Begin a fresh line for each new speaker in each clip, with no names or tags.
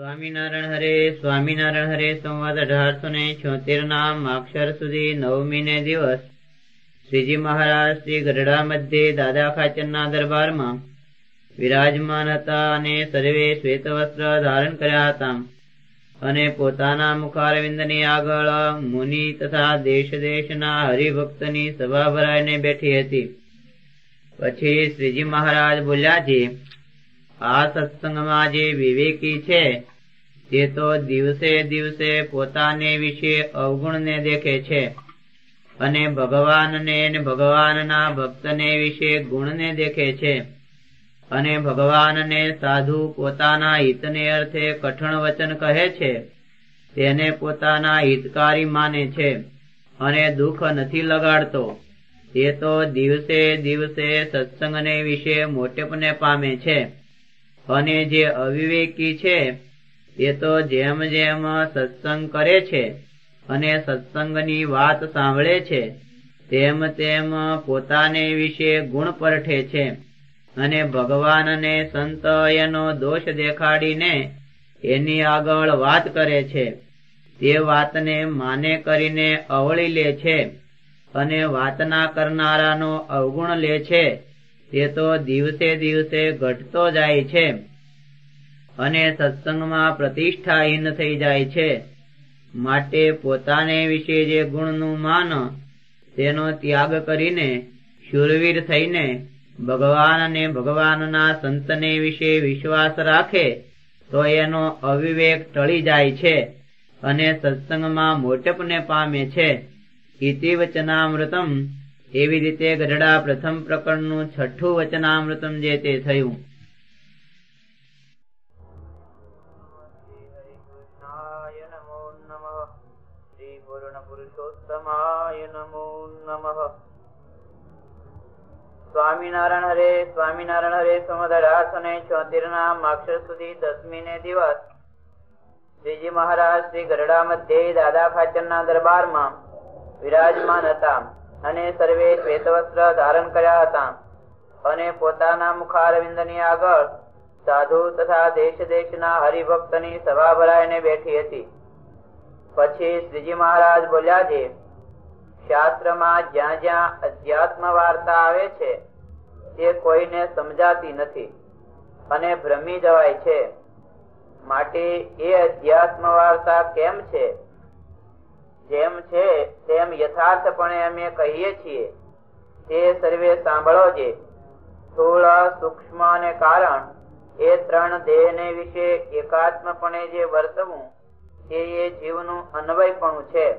સ્વામિનારાયણ હરે સ્વામિનારાયણ હરે, સંવાદ અઢારસો ને છોતેર ના માક્ષર સુધી નવમી ને દિવસ. શ્રીજી મહારાજ શ્રી ગઢડા મધ્યે દાદા ખાચરના દરબારમાં વિરાજમાન હતા અને સર્વે શ્વેત વસ્ત્ર ધારણ કર્યા હતા. અને પોતાના મુખારવિંદની આગળ મુનિ તથા દેશ દેશના હરિભક્તની સભા ભરાઈને બેઠી હતી. પછી શ્રીજી મહારાજ બોલ્યા છે આ સત્સંગમાં જે વિવેકી છે, તે તો દિવસે દિવસે પોતાને વિશે અવગુણને દેખે છે અને ભગવાનને ભગવાનના ભક્તને વિશે ગુણને દેખે છે અને ભગવાનને સાધુ પોતાના હિતને અર્થે કઠણ વચન કહે છે, તેને પોતાના હિતકારી માને છે અને દુઃખ નથી લગાડતો. તે તો દિવસે દિવસે સત્સંગને વિશે મોટેપને પામે છે. અને જે અવિવેકી છે, એ તો જેમ જેમ સત્સંગ કરે છે અને સત્સંગની વાત સાંભળે છે, તેમ તેમ પોતાને વિશે ગુણ પરઠે છે અને ભગવાનને સંત એનો દોષ દેખાડીને એની આગળ વાત કરે છે. તે વાતને માને કરીને અવળી લે છે અને વાતના કરનારાનો અવગુણ લે છે. તે તો દિવસે દિવસે ઘટતો જાય છે અને સત્સંગમાં પ્રતિષ્ઠાહીન થઈ જાય છે. માટે પોતાને વિશે જે ગુણનું માન, તેનો ત્યાગ કરીને શૂરવીર થઈને ભગવાન અને ભગવાનના સંતને વિશે વિશ્વાસ રાખે, તો એનો અવિવેક ટળી જાય છે અને સત્સંગમાં મોટપને પામે છે. ઇતિ વચનામૃતમ એવી રીતે ગઢડા પ્રથમ પ્રકરણનું છઠ્ઠું વચનામૃતમ જે તે થયું. સ્વામિનારાયણ હરે સ્વામિનારાયણ હરે સમદ અને ને છોતેર ના માક્ષર સુધી દસમી ને દિવસ. શ્રીજી મહારાજ શ્રી ગરડા મધ્યે દાદા ખાચર ના દરબારમાં વિરાજમાન હતા. અને સર્વે શ્વેત વસ્ત્ર ધારણ કર્યા હતા. અને પોતાના મુખારવિંદની આગળ સાધુ તથા દેશ દેશના હરિભક્તની સભા ભરાઈને બેઠી હતી. પછી શ્રીજી મહારાજ બોલ્યા છે, શાસ્ત્રમાં જ્યાં જ્યાં અધ્યાત્મ વાર્તા આવે છે, તે કોઈને સમજાતી નથી અને ભ્રમી જવાય છે. માટે એ અધ્યાત્મ વાર્તા કેમ છે? જેમ છે, તેમ યથાર્થપણે અમે કહીએ છીએ. તે સર્વે સાંભળો જે. સ્થૂળ, સૂક્ષ્મ અને કારણ, એ ત્રણ દેહને વિશે એકાત્મપણે જે વર્તવું, તે એ જીવનું અન્વયપણું છે.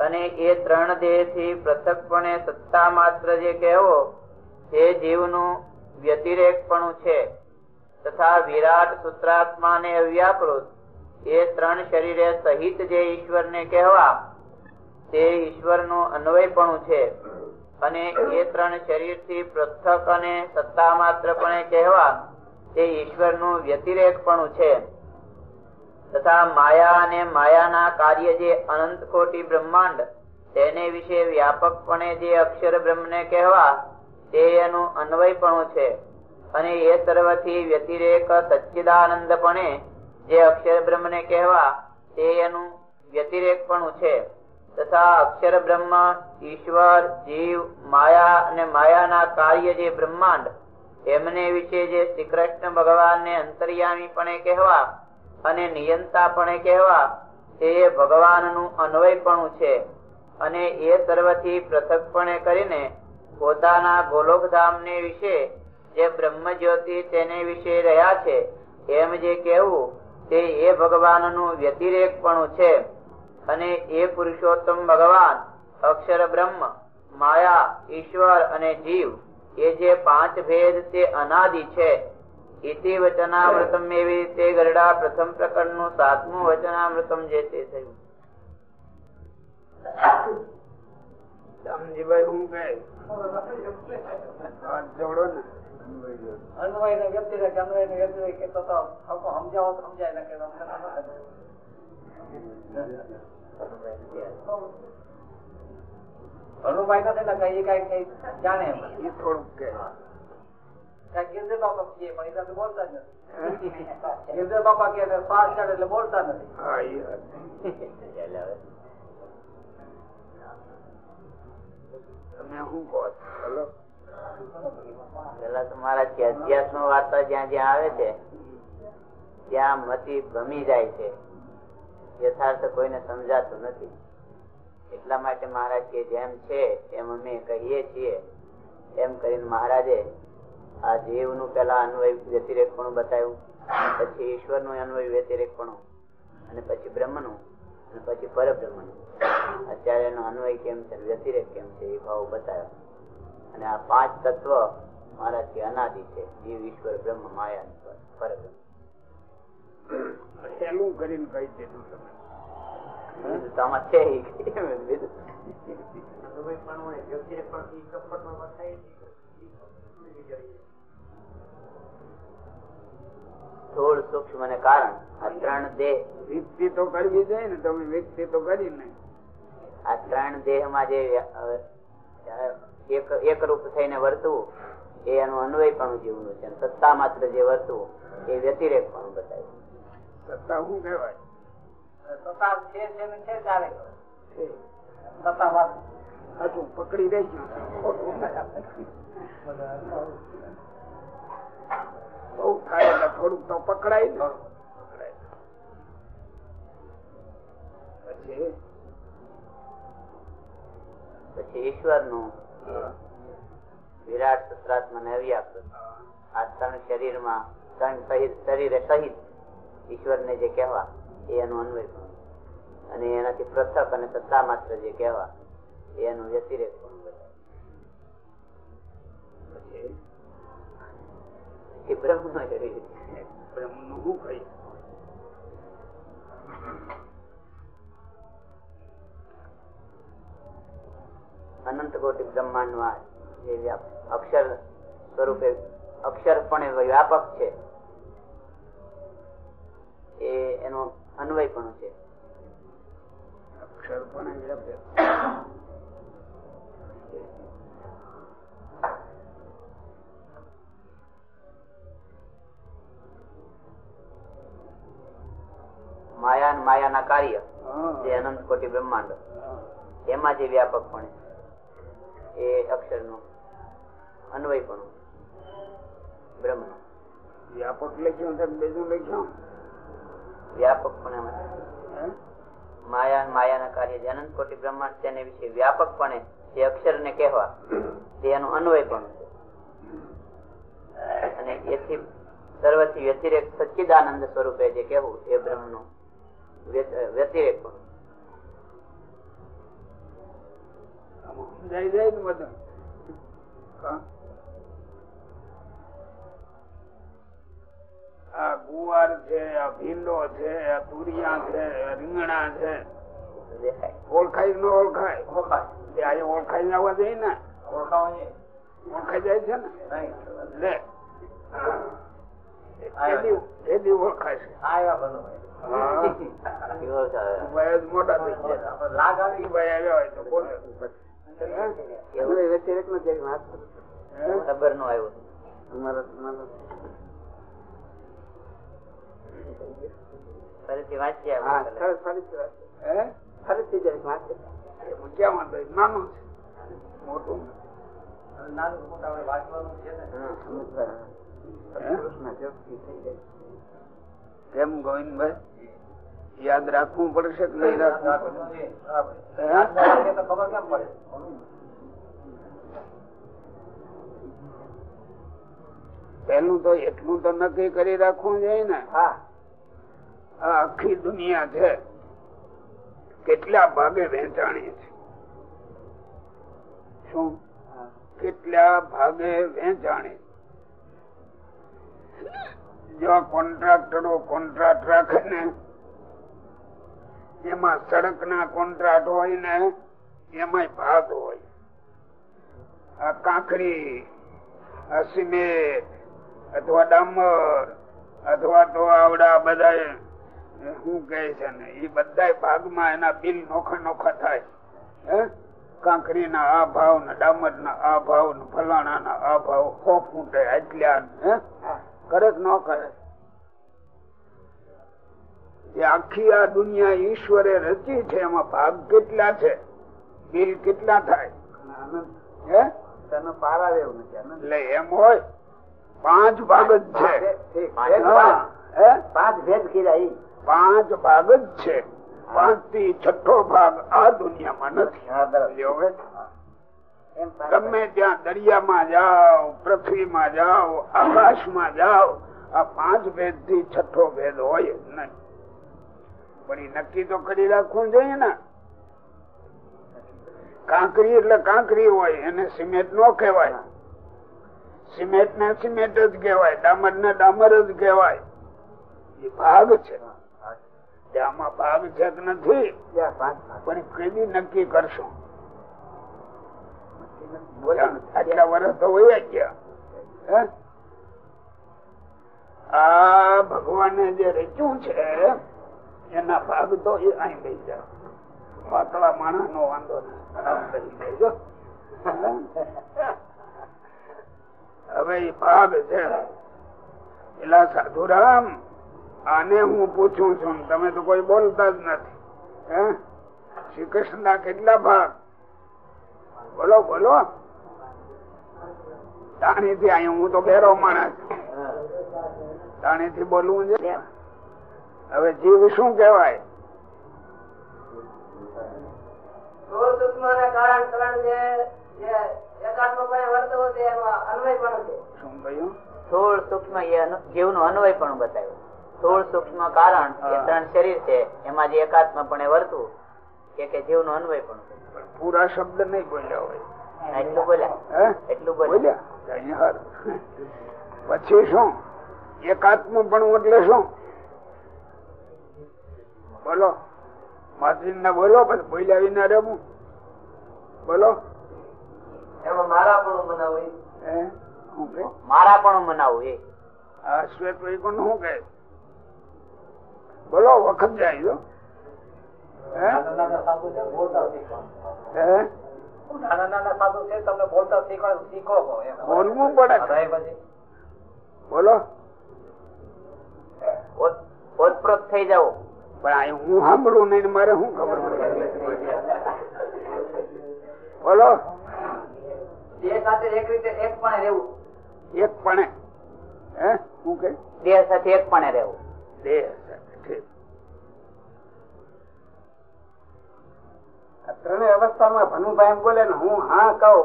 અને એ ત્રણ દેહથી પૃથકપણે સત્તા માત્ર જે કહેવો, તે જીવનું વ્યતિરેકપણું છે. તથા વિરાટ સૂત્રાત્માને અવ્યાકૃત એ ત્રણ શરીરે સહિત જે ઈશ્વરને કહેવા, તે ઈશ્વરનું અન્વયપણું છે. અને એ ત્રણ શરીરથી પૃથક અને સત્તા માત્રપણે કહેવા, તે ઈશ્વરનું વ્યતિરેકપણું છે. તથા માયા અને માયાના કાર્ય જે અનંત કોટી બ્રહ્માંડ, તેને વિશે વ્યાપકપણે જે અક્ષર બ્રહ્મને કહેવા, તે એનું અન્વયપણું છે. અને એ સર્વથી વ્યતિરેક સચ્ચિદાનંદપણે જે અક્ષર બ્રહ્મને કહેવા તે એનું વ્યતિરેકપણું છે. તથા અક્ષર બ્રહ્મ, ઈશ્વર, જીવ, માયા અને માયાના કાર્ય જે બ્રહ્માંડ, એમને વિશે જે શ્રી કૃષ્ણ ભગવાનને અંતર્યામીપણે કહેવા અને નિયંતાપણે કહેવા, તે ભગવાનનું અન્વયપણું છે. અને એ સર્વથી પૃથકપણે કરીને પોતાના ગોલોકધામને વિશે જે બ્રહ્મ જ્યોતિ તેને વિશે રહ્યા છે, એમ જે કહેવું તે એ ભગવાનનું વ્યતિરેકપણું છે. અને એ પુરુષોત્તમ ભગવાન, અક્ષર બ્રહ્મ, માયા, ઈશ્વર અને જીવ, એ જે પાંચ ભેદ તે અનાદિ છે. ઇતિ વચનામૃતમ એવી રીતે ગરડા પ્રથમ પ્રકરણનું સાતમું વચનામૃતમ જે તે થયું.
સમજીભાઈ હું કહે? જોડો ને.
અન્વય ને વ્યક્તિ કે અન્વય ને વ્યક્તિ કે તો તો હકો સમજાવો તો સમજાય ને કે અનુભાઈ નથી ને કઈ કઈ કઈ જાણે એમ.
એ થોડુંક કે
ગિરધર બાપા કહે પણ એ બોલતા જ નથી. ગિરધર બાપા છે, શ્વાસ ચડે એટલે બોલતા નથી.
તમે શું કહો.
પેલા તો મારા વાર્તા જ્યાં જ્યાં આવે છે, ત્યાં મતી ભમી જાય છે. યથાર્થ કોઈને સમજાતું નથી. એટલા માટે મહારાજ કે જેમ છે, એમ અમે કહીએ છીએ. એમ કરીને મહારાજે આ જીવનું પેલા અન્વય વ્યતિરેક પણ બતાવ્યું. પછી ઈશ્વરનું અન્વય વ્યતિરેક પણ અને પછી બ્રહ્મનું, અને પછી પરબ્રહ્મનું. અત્યારે એનો અન્વય કેમ છે, વ્યતિરેક કેમ છે, એ ભાવ બતાવ્યો. અને આ પાંચ તત્વ મારાથી અનાદિ છે. જીવ ઈશ્વર બ્રહ્મ માયા અને પરબ્રહ્મ
કરીને કહી દીધું તમે.
બીજું છે ઈ સૂક્ષ્મ અને કારણ. આ ત્રણ દેહ.
વ્યક્તિ તો કરવી જોઈએ ને તમે વ્યક્તિ તો કરી ને
આ ત્રણ દેહમાં જે એક એક રૂપ થઈને વર્તવું એ એનું અન્વય પણ જીવનું છે. સત્તા માત્ર જે વર્તવું એ વ્યતિરેક પણ બતાવે
સત્તા શું કહેવાય?
સત્તા છે છે ચાલે. સત્તા વાત.
હાચું પકડી રહેજો બહુ થાય એટલે થોડુંક તો પકડાય ને. પકડાય. પછી
પછી
ઈશ્વરનું
વિરાટ સત્રાત્મા ને અવ્યાકૃત આ ત્રણ શરીરમાં ત્રણ સહિત, શરીરે સહિત ઈશ્વર ને જે કહેવા, એ એનું અન્વય પણ. અને એનાથી પૃથક અને સત્તા માત્ર જે કહેવા એનું વ્યતિરેક પણ. એ બ્રહ્મ નો શરીર
શું કહ્યું
અનંત કોટી બ્રહ્માંડમાં જે અક્ષર સ્વરૂપે અક્ષર પણ વ્યાપક છે એ એનો અન્વય પણ છે. માયા માયાના કાર્ય જે અનંત કોટી બ્રહ્માંડ. એમાં જે વ્યાપક પણ એ અક્ષરનું અન્વય પણ બ્રહ્મનું
વ્યાપક લખ્યું છે બીજું લખ્યું?
વ્યાપક પણ માયા માયાના કાર્ય જે અનંત કોટી બ્રહ્માંડ તેને વિશે વ્યાપકપણે જે અક્ષર ને કહેવા તે એનું અન્વય પણ છે. અને એથી સર્વથી વ્યતિરેક સચ્ચિદાનંદ સ્વરૂપે જે કહેવું એ બ્રહ્મનું વ્યતિરેક પણ.
ને બધું. આ ગુવાર છે આ ભીંડો છે આ તુરિયા છે રીંગણા છે. ઓળખાય ન ઓળખાય?
ઓળખાય.
ઓળખાઈ આવવા જોઈએ ને
ઓળખાવો
ઓળખાઈ જાય છે ને? લે. ઓળખાય છે. મોટા થઈ ગયા.
લાગ આવી.
ઈ
એવું
નો
ખબર નો ફરીથી.
હે? નાનું છે. મોટું.
નાનું મોટા આપણે વાંચવાનું છે ને.
ગોવિંદભાઈ? યાદ રાખવું પડશે કે નહીં રાખવું પડે? પેલું તો એટલું તો નક્કી કરી રાખવું જોઈએ ને. આખી દુનિયા છે. કેટલા ભાગે વેચાણી છે? શું? કેટલા ભાગે વેચાણી જો કોન્ટ્રાક્ટરો કોન્ટ્રાક્ટ રાખે ને એમાં સડક ના કોન્ટ્રાક્ટ હોય ને એમાં ભાગ હોય. આ કાંકરી સિમેન્ટ અથવા ડામર અથવા તો આવડા બધા શું કહે છે ને એ બધા ભાગમાં એના બિલ નોખા નોખા થાય. હે? કાંકરી ના આ ભાવ ને ડામર ના આ ભાવ ને ફલાણા ના આ ભાવ હો ફૂટે આટલા હે? કરે કે ન કરે. એ આખી આ દુનિયા ઈશ્વરે રચી છે એમાં ભાગ કેટલા છે? બિલ કેટલા થાય? હે?
તમે પારા એવું નથી આનંદ.
એમ હોય પાંચ ભાગ જ છે?
પાંચ ભેદ કીધા
પાંચ ભાગ જ છે. પાંચથી છઠ્ઠો ભાગ આ દુનિયામાં નથી. ગમે ત્યાં દરિયામાં જાઓ પૃથ્વીમાં જાઓ આકાશમાં જાઓ આ પાંચ ભેદથી છઠ્ઠો ભેદ હોય જ નહીં. પણ એ નક્કી તો કરી રાખવું જોઈએ ને. કાંકરી એટલે કાંકરી હોય, એને સિમેન્ટ નો કહેવાય. સિમેન્ટ ને સિમેન્ટ જ કહેવાય, ડામર ને ડામર જ કહેવાય. એ ભાગ છે. આમાં ભાગ છે કે નથી, પણ કદી નક્કી કરશું. આટલા વર્ષ તો વયા ગયા? આ ભગવાને જે રચ્યું છે એના ભાગ તો એ અહીં લઈ જાઓ. પાતળા માણસ નો વાંધો નહીં. હવે એ ભાગ છે. એલા સાધુરામ, આને હું પૂછું છું. તમે તો કોઈ બોલતા જ નથી. હે? શ્રી કૃષ્ણ ના કેટલા ભાગ? બોલો બોલો. તાણી થી અહીં હું તો ઘેરો માણસ. તાણી થી બોલવું છે? હવે જીવ શું કેવાય
કારણ
પણ. ત્રણ શરીર છે એમાં જે એકાત્મપણે વર્તવું કે જીવનું અન્વય પણ
પણ પૂરા શબ્દ નહીં બોલ્યા હોય.
એટલું બોલ્યા. એટલું બોલ્યા.
પછી શું? એકાત્મ પણ એટલે શું? બોલો. માસી ને બોલો પછી બોલ્યા વિના રહેવું બોલો.
એમાં મારા પણ બનાવવું
હે?
મારા પણ મનાવું એ.
આ શ્વેત વૈકુંઠ શું કહે? બોલો વખત જાય જો. બોલો.
ઓતપ્રોત થઈ જાવ
પણ હું સાંભળું નહીં મારે શું ખબર બોલો.
બે સાથે એક રીતે એક રહેવું.
એક હે? શું કે?
દેહ સાથે એક રહેવું.
દેહ સાથે.
ત્રણેય અવસ્થામાં ભનુભાઈ એમ બોલે ને હું હા કહું.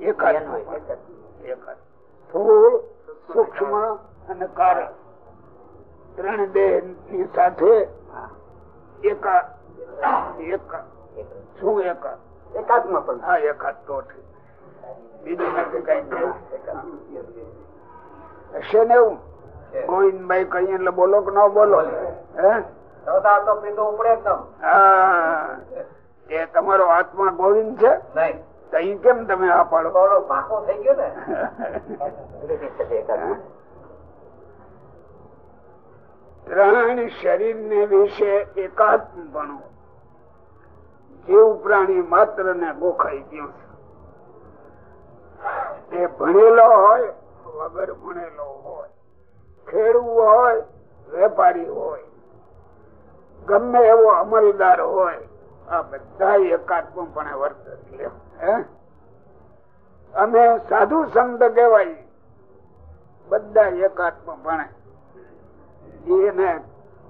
એકાદ. એકાદ. સ્થૂળ સૂક્ષ્મ અને કારણ ત્રણ દેહની સાથે એકા એકા શું એકા?
એકાત્મ પણ.
હા એકાદ તો બીજું નથી કઈ હશે ને એવું? ગોવિંદભાઈ કઈ એટલે બોલો કે ન બોલો? હે? તમારો આત્મા ગોવિંદ છે?
નહીં.
અહીં કેમ તમે આ પાડો?
પાકો થઈ ગયો ને.
એકાત્મ.
ત્રણ શરીર ને વિશે એકાત્મ ભણવું જીવ પ્રાણી માત્ર ને ગોખાઈ ગયું એ ભણેલો હોય, વગર ભણેલો હોય, ખેડવું હોય, વેપારી હોય, ગમે એવો અમલદાર હોય, આ બધા એકાત્મપણે પણ વર્તન? અમે સાધુ સંત કહેવાય બધા એકાત્મપણે એને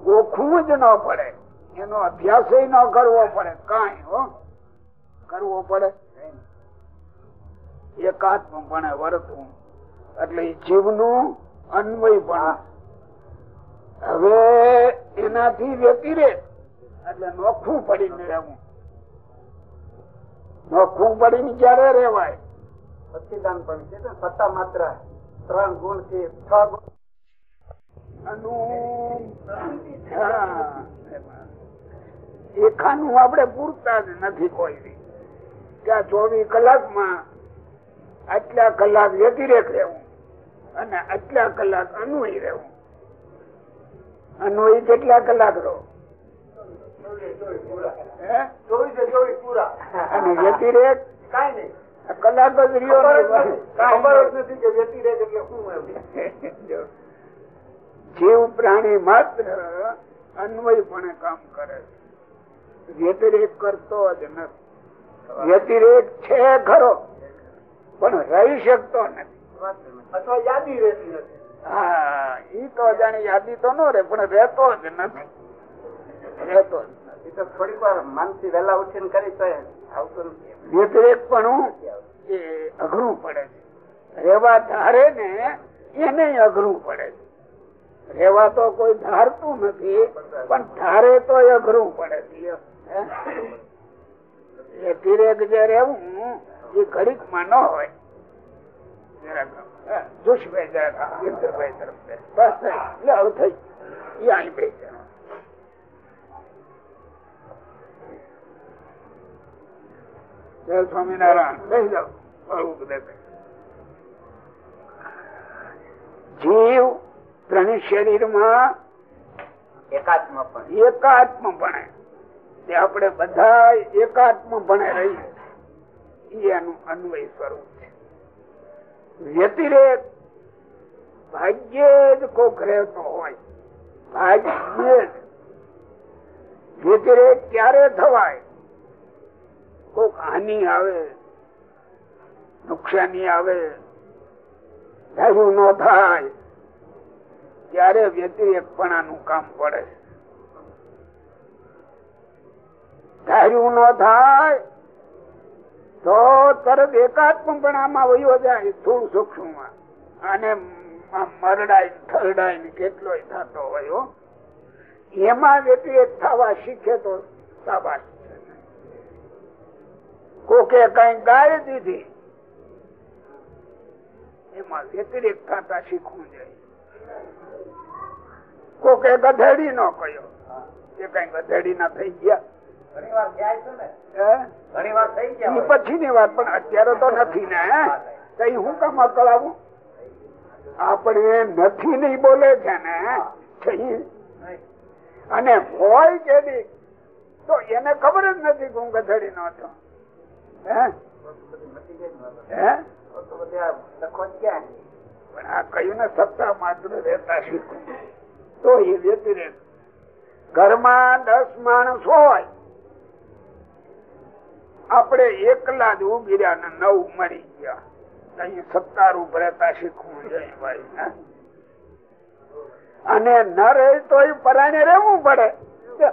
ઓખવું જ ન પડે. એનો અભ્યાસ ન કરવો પડે. કઈ, હો. કરવો પડે? એકાત્મપણે વર્તવું. એટલે જીવનું અન્વય પણ હવે એનાથી વ્યતિરેક. એટલે નોખું પડીને રહેવું. નોખું પડીને ક્યારે રેવાય
સચ્ચિદાન પણ છે ને, સત્તા માત્ર ત્રણ ગુણથી છ ગુણ
એખાનું આપણે પૂરતા જ નથી કોઈ. ત્યાં ચોવીસ કલાકમાં આટલા કલાક વ્યતિરેક રહેવું અને આટલા કલાક અનુય રહેવું. અનુય કેટલા કલાક રહો? અને વ્યતિરેક?
કઈ નહીં
કલાક જ રહ્યો.
નથી. કે વ્યતિરેક એટલે શું.
જીવ પ્રાણી માત્ર અન્વયપણે કામ કરે છે. વ્યતિરેક કરતો જ નથી. વ્યતિરેક છે ખરો પણ રહી શકતો નથી.
અથવા યાદી રહેતી નથી.
હા ઈ તો જાણે યાદી તો ન રે પણ રહેતો જ નથી. રહેતો જ નથી.
તો થોડીક વાર માનસી વહેલા ઉઠીને કરી તો આવતું
વ્યતિરેક પણ એ અઘરું પડે છે. રેવા ધારે ને એને અઘરું પડે છે. રેવા તો કોઈ ધારતું નથી, પણ ધારે તો અઘરું પડે હે? જે રહેવું, એ ઘડીકમાં ન હોય. એ સ્વામિનારાયણ. જીવ ત્રણ શરીરમાં
એકાત્મ પણ
એકાત્મ ભણે તે આપણે બધા એકાત્મ ભણે રહીએ એનું અન્વય સ્વરૂપ છે. વ્યતિરેક ભાગ્યે જ કોક રહેતો હોય. ભાગ્યે જ. વ્યતિરેક ક્યારે થવાય? કોક હાનિ આવે નુકસાની આવે ધાર્યું ન થાય. ત્યારે વ્યતિરેકપણાનું કામ પડે. ધાર્યું ન થાય, તો તરત એકાત્મપણામાં વયો જાય થોડું સૂક્ષ્મમાં. અને મ- મરડાય ઠરડાય ને થતો હોય. એમાં વ્યતિરેક થવા શીખે તો સાબાશ કોકે કઈ ગાય દીધી, એમાં વ્યતિરેક થતા શીખવું જોઈએ. કોકે ગધેડી નો કયો. એ કઈ ગધેડી ના? થઈ ગયા. પછી ની વાત પણ અત્યારે તો નથી ને કઈ હું કામ અકળાવું આપણે નથી નહીં બોલે છે ને. અને હોય કે તો એને ખબર જ નથી કે હું ગધેડી નો છું હે? પણ આ કયું ને સત્તા માત્ર રહેતા શીખવું તો એ વ્યતિરેક ઘરમાં દસ માણસ હોય, આપણે એકલા જ ઊભી રહ્યા ને નવ મરી ગયા. અહીં રહેતા શીખવું ભાઈ અને ન રહે તો એ પરાણે રહેવું પડે.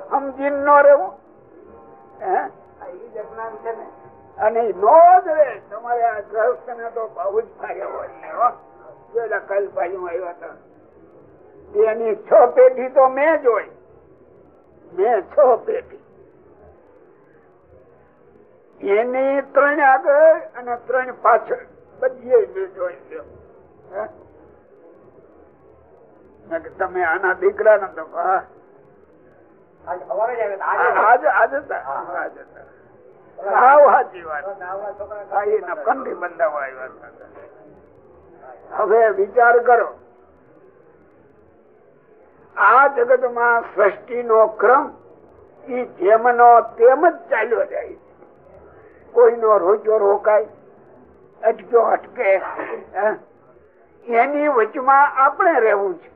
સમજી ન રહેવું. અને નો જ રે તમારે આ ગ્રહસ્થ ને તો બહુ જ ફાયદો હોય. પેલા કલભાઈ આવ્યા હતા. એની છ પેઢી તો મેં જોઈ મેં છ પેઢી. એની ત્રણ આગળ અને ત્રણ પાછળ બધી મેં જોઈ લ્યો. તમે આના દીકરા ને તો હા
આજ હતા.
હતા, સાવ વાત. કંઠી બંધાવા આવ્યા હતા. હવે વિચાર કરો. આ જગતમાં સૃષ્ટિ નો ક્રમ ઈ જેમનો તેમ જ ચાલ્યો જાય. કોઈનો રોજો રોકાય, અટક્યો અટકે એની વચમાં આપણે રહેવું છે.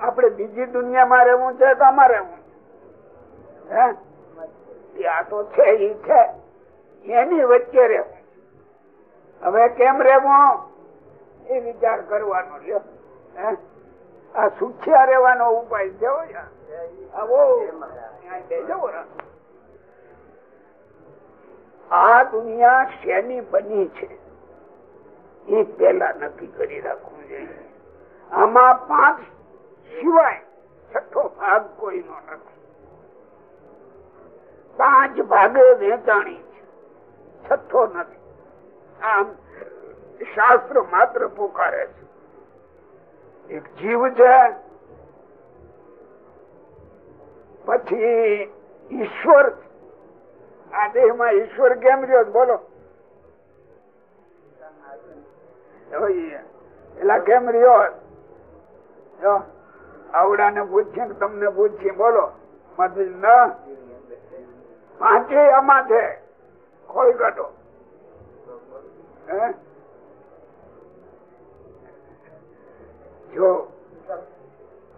આપણે બીજી દુનિયામાં રહેવું છે તો આમાં રહેવું છે? હે? ત્યાં તો છે, ઈ છે. એની વચ્ચે રહેવું હવે કેમ રહેવું? એ વિચાર કરવાનો લ્યો આ સુખ્યા રહેવાનો ઉપાય છે. આ દુનિયા શેની બની છે? એ પેલા નક્કી કરી રાખવું જોઈએ. આમાં પાંચ સિવાય છઠ્ઠો ભાગ કોઈનો નથી પાંચ ભાગે વેચાણી છે. છઠ્ઠો નથી. આમ શાસ્ત્ર માત્ર પોકારે છે. એક જીવ છે. પછી ઈશ્વર આ દેહમાં ઈશ્વર કેમ રહ્યો? બોલો. હવે કેમ રહ્યો? આવડા ને પૂછીએ તમને પૂછીએ બોલો. પાંચે આમાં છે ખોઈ કાઢો હે? જો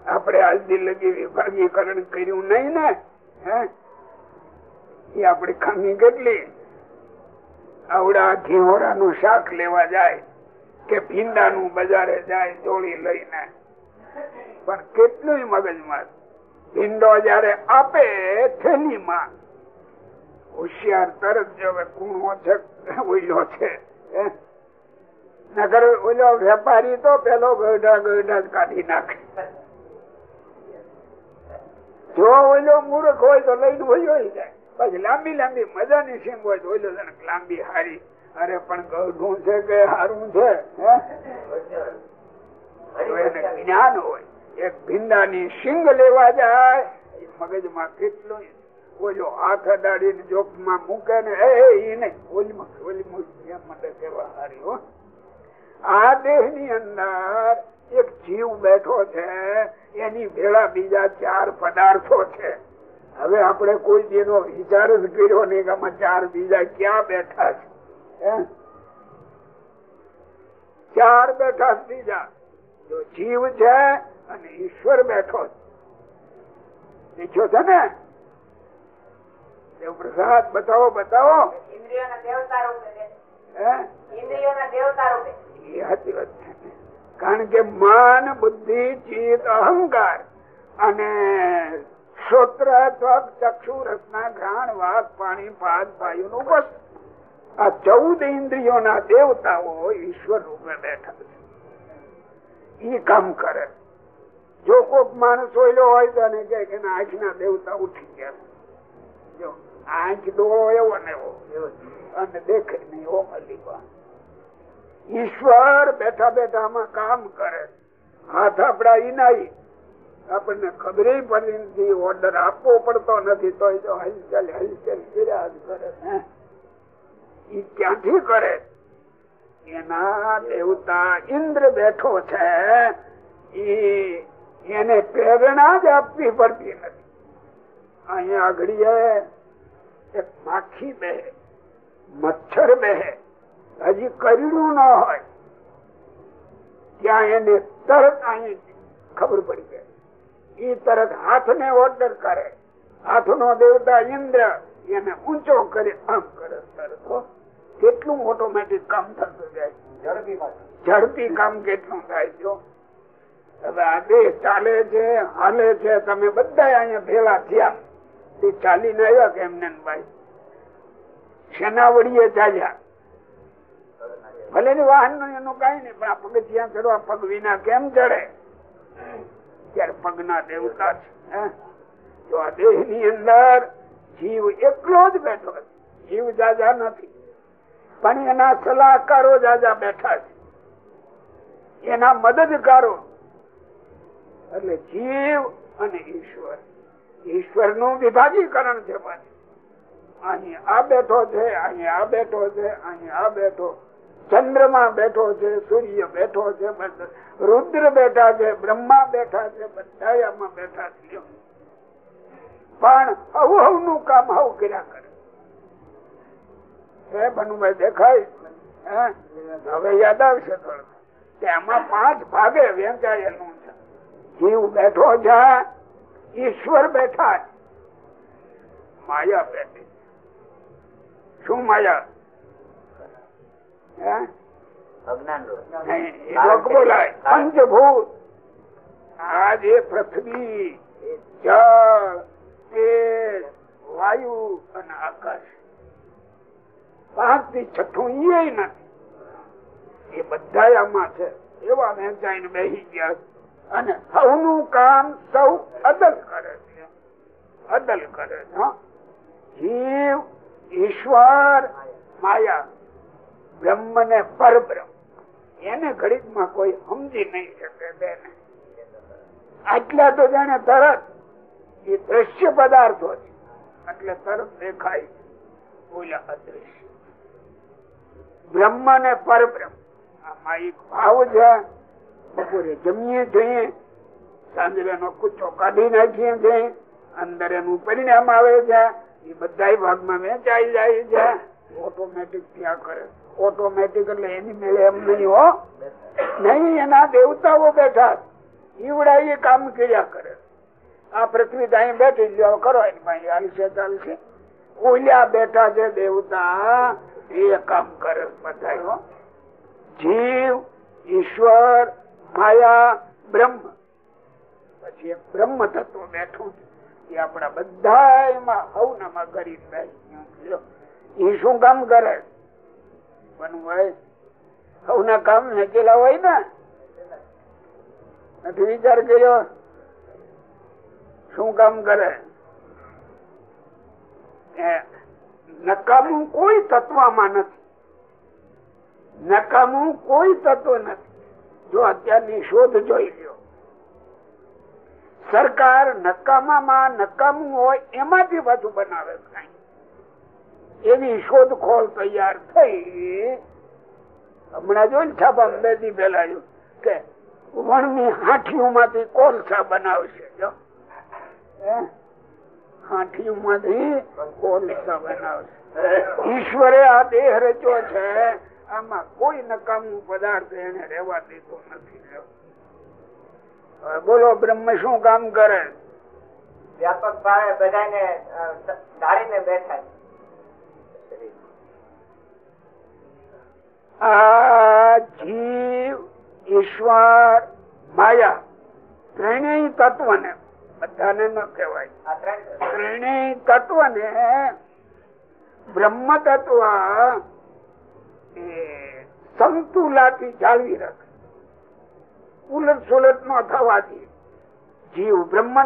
આપણે આજથી લગી વિભાગીકરણ કર્યું નહીં ને, હે? એ આપણી ખામી કેટલી? આવડા ઘીહોરા નું શાક લેવા જાય કે ભીંડા નું બજારે જાય જોડી લઈને. પણ કેટલું મગજમાં ભીંડો જયારે આપે થેલીમાં, હોશિયાર તરત જો કુણો છે ઓઈલો છે? નગર ઓલો વેપારી તો પેલો ગઢા ગઢા જ કાઢી નાખે. જો ઓલો મૂર્ખ હોય તો લઈને હોય જાય. પછી લાંબી લાંબી મજાની સિંગ હોય તો ઓલો લાંબી હારી. અરે પણ ગઢું છે કે હારું છે જ્ઞાન હોય. એક ભીંડાની સિંગ લેવા જાય. એ મગજમાં કેટલું ઓલો હાથ અડાડીને જોખમાં મૂકે ને, એ નહીં ઓલી ઓલીમાં એમ માટે કેવા હારી, હો. આ દેહની અંદર એક જીવ બેઠો છે. એની ભેળા બીજા ચાર પદાર્થો છે. હવે આપણે કોઈ જેનો વિચાર જ કર્યો નહીં કે આમાં ચાર બીજા ક્યાં બેઠા છે. ચાર બેઠા બીજા. જો જીવ છે અને ઈશ્વર બેઠો છે. દેખ્યો છે ને? પ્રસાદ બતાવો બતાવો.
ઇન્દ્રિયોના દેવતા રૂપે
ઇન્દ્રિયો
ના દેવતા રૂપે
એ સાચી વાત. છે કારણ કે મન બુદ્ધિ ચિત્ત અહંકાર અને શ્રોત્ર ત્વક ચક્ષુ રસના ઘ્રાણ વાક પાણી પાદ વાયુ નું બસ આ ચૌદ ઇન્દ્રિયોના દેવતાઓ ઈશ્વર રૂપે બેઠા છે. ઈ કામ કરે. જો કોઈક માણસ ઓયલો હોય તો એને કહે કે આંખ ના દેવતા ઉઠી ગયા. જો આંખ દો એવો ને એવો. અને દેખે નહીં ઓ મળી ઈશ્વર બેઠા બેઠા આમાં કામ કરે. હાથ આપડા ઈનાઈ આપણને ખબર પડી ઓર્ડર આપવો પડતો નથી તો હલચલ હલચલ કર્યા જ કરે. ઈ ક્યાંથી કરે? એના દેવતા ઇન્દ્ર બેઠો છે. એને પ્રેરણા જ આપવી પડતી નથી. અહીંયા આગળ એક માખી બે, મચ્છર બે. હજી કર્યું ન હોય ત્યાં એને તરત અહીં ખબર પડી જાય એ તરત હાથને ઓર્ડર કરે. હાથનો દેવતા ઇન્દ્ર એને ઊંચો કરી આમ કરે તરત કેટલું ઓટોમેટિક કામ થતું જાય.
ઝડપી
ઝડપી કામ કેટલું થાય જો. હવે આ દેહ ચાલે છે હાલે છે તમે બધા અહીંયા ભેલા થયા. તે ચાલીને આવ્યા કે એમને ભાઈ? શેના વડીએ ચાલ્યા? ભલે ની વાહનનું એનું કઈ નહીં, પણ આ પગથિયા ચડવા પગ વિના કેમ ચડે? ત્યારે પગના દેવતા છે? જો આ દેહની અંદર જીવ એકલો જ બેઠો જીવ જાજા નથી, પણ એના સલાહકારો જાજા બેઠા છે. એના મદદકારો એટલે જીવ અને ઈશ્વર ઈશ્વરનું વિભાગીકરણ છે પાછું. અહીં આ બેઠો છે, અહીં આ બેઠો છે, અહીં આ બેઠો. ચંદ્રમાં બેઠો છે, સૂર્ય બેઠો છે રુદ્ર બેઠા છે, બ્રહ્મા બેઠા છે બધા બેઠા છે. પણ હવ હવનું કામ હવ કર્યા કરે. હે ભનુભાઈ, દેખાય? હવે યાદ આવશે કે પાંચ ભાગે વેચાયેલું છે. જીવ બેઠો છે, ઈશ્વર બેઠા માયા બેઠી. શું માયા હે
અજ્ઞાન રૂપ.
નહીં, એ લોક બોલાય પંચભૂત. આ જે પૃથ્વી જળ તેજ વાયુ અને આકાશ. પાંચથી છઠ્ઠું એ નથી. એ બધા આમાં છે. એવા વેચાઈને બેસી ગયા અને સૌનું કામ સૌ અદલ કરે છે. અદલ કરે છે. જીવ ઈશ્વર માયા. બ્રહ્મ ને પરબ્રહ્મ. એને ઘડીકમાં કોઈ સમજી નહીં શકે બેને. આટલા તો જાણે તરત એ દ્રશ્ય પદાર્થો છે. એટલે તરત દેખાય બોલા અદ્રશ્ય. બ્રહ્મ ને પરબ્રહ્મ. આમાં એક ભાવ છે. બપોરે જમીએ છીએ સાંજરે નો કુચો કાઢી નાખીએ છીએ અંદર એનું પરિણામ આવે છે. એ બધા ભાગમાં વેચાઈ જાય છે. ઓટોમેટિક ત્યાં કરે ઓટોમેટિક એટલે એની મેળે એમ નહીં હો. નહીં, એના દેવતાઓ બેઠા ઈવડા એ કામ કર્યા કરે. આ પૃથ્વી તો બેઠી લ્યો કરો એની પાસે હાલશે ચાલશે ઓલ્યા બેઠા છે દેવતા. એ કામ કરે બધા. જીવ, ઈશ્વર, માયા, બ્રહ્મ. પછી એક બ્રહ્મ તત્વ બેઠું એ આપણા બધા એમાં હવનામાં કરી એ શું કામ કરે બનવું હોય. હોય ને. નથી વિચાર કર્યો. શું કામ કરે? નકામું કોઈ તત્વમાં નથી. નકામું કોઈ તત્વ નથી. જો અત્યારની શોધ જોઈ લ્યો. સરકાર નકામામાં નકામું હોય એમાંથી પાછું બનાવે કઈ એવી શોધખોળ તૈયાર થઈ. હમણાં જોઈ ને બે દી પેલા જો કે વણની હાંઠીઓ માંથી કોલસા બનાવશે. જો. ઈશ્વરે આ દેહ રચ્યો છે. આમાં કોઈ નકામું પદાર્થ એને રહેવા દેતો નથી. બોલો, બ્રહ્મ શું કામ કરે?
વ્યાપક ભાવે બધાને ધારીને બેઠા.
આ જીવ ઈશ્વર માયા ત્રણેય તત્વ ને બધાને ન કહેવાય ત્રણેય તત્વ ને બ્રહ્મ તત્વ સંતુલા થી જાળવી રાખે ઉલટ સુલટ ન થવાથી જીવ બ્રહ્મ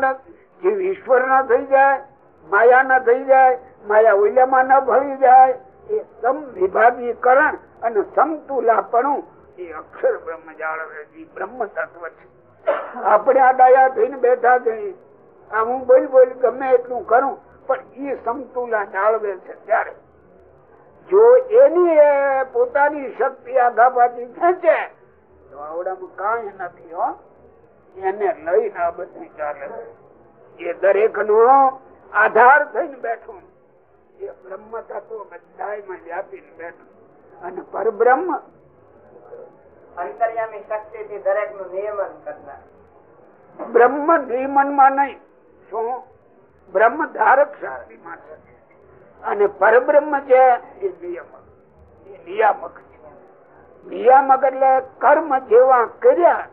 જીવ ઈશ્વર ના થઈ જાય માયા ના થઈ જાય માયા ઓલિયામાં ના ભળી જાય એ સમ વિભાગીકરણ અને સમતુલાપણું એ અક્ષર બ્રહ્મ જાળવે બ્રહ્મ તત્વ છે. આપણે આ ડાયા થઈને બેઠા છીએ આ હું બોલ બોલ ગમે એટલું કરું, પણ એ સમતુલા જાળવે છે ત્યારે. જો એની પોતાની શક્તિ આઘાપાથી ખેંચે, તો આવડામાં કાંઈ નથી, હો. એને લઈને આ બધું ચાલે એ દરેક નો આધાર થઈને બેઠું. એ બ્રહ્મ તત્વ બધામાં વ્યાપીને બેઠું. અને પરબ્રહ્મ.
અંતર્યામી શક્તિ થી દરેકનું નિયમન કરનાર.
બ્રહ્મ નિયમનમાં નહીં શું? બ્રહ્મ ધારક શક્તિમાં છે. અને પરબ્રહ્મ છે એ નિયમક. એ નિયામક છે. નિયામક એટલે કર્મ જેવા કર્યા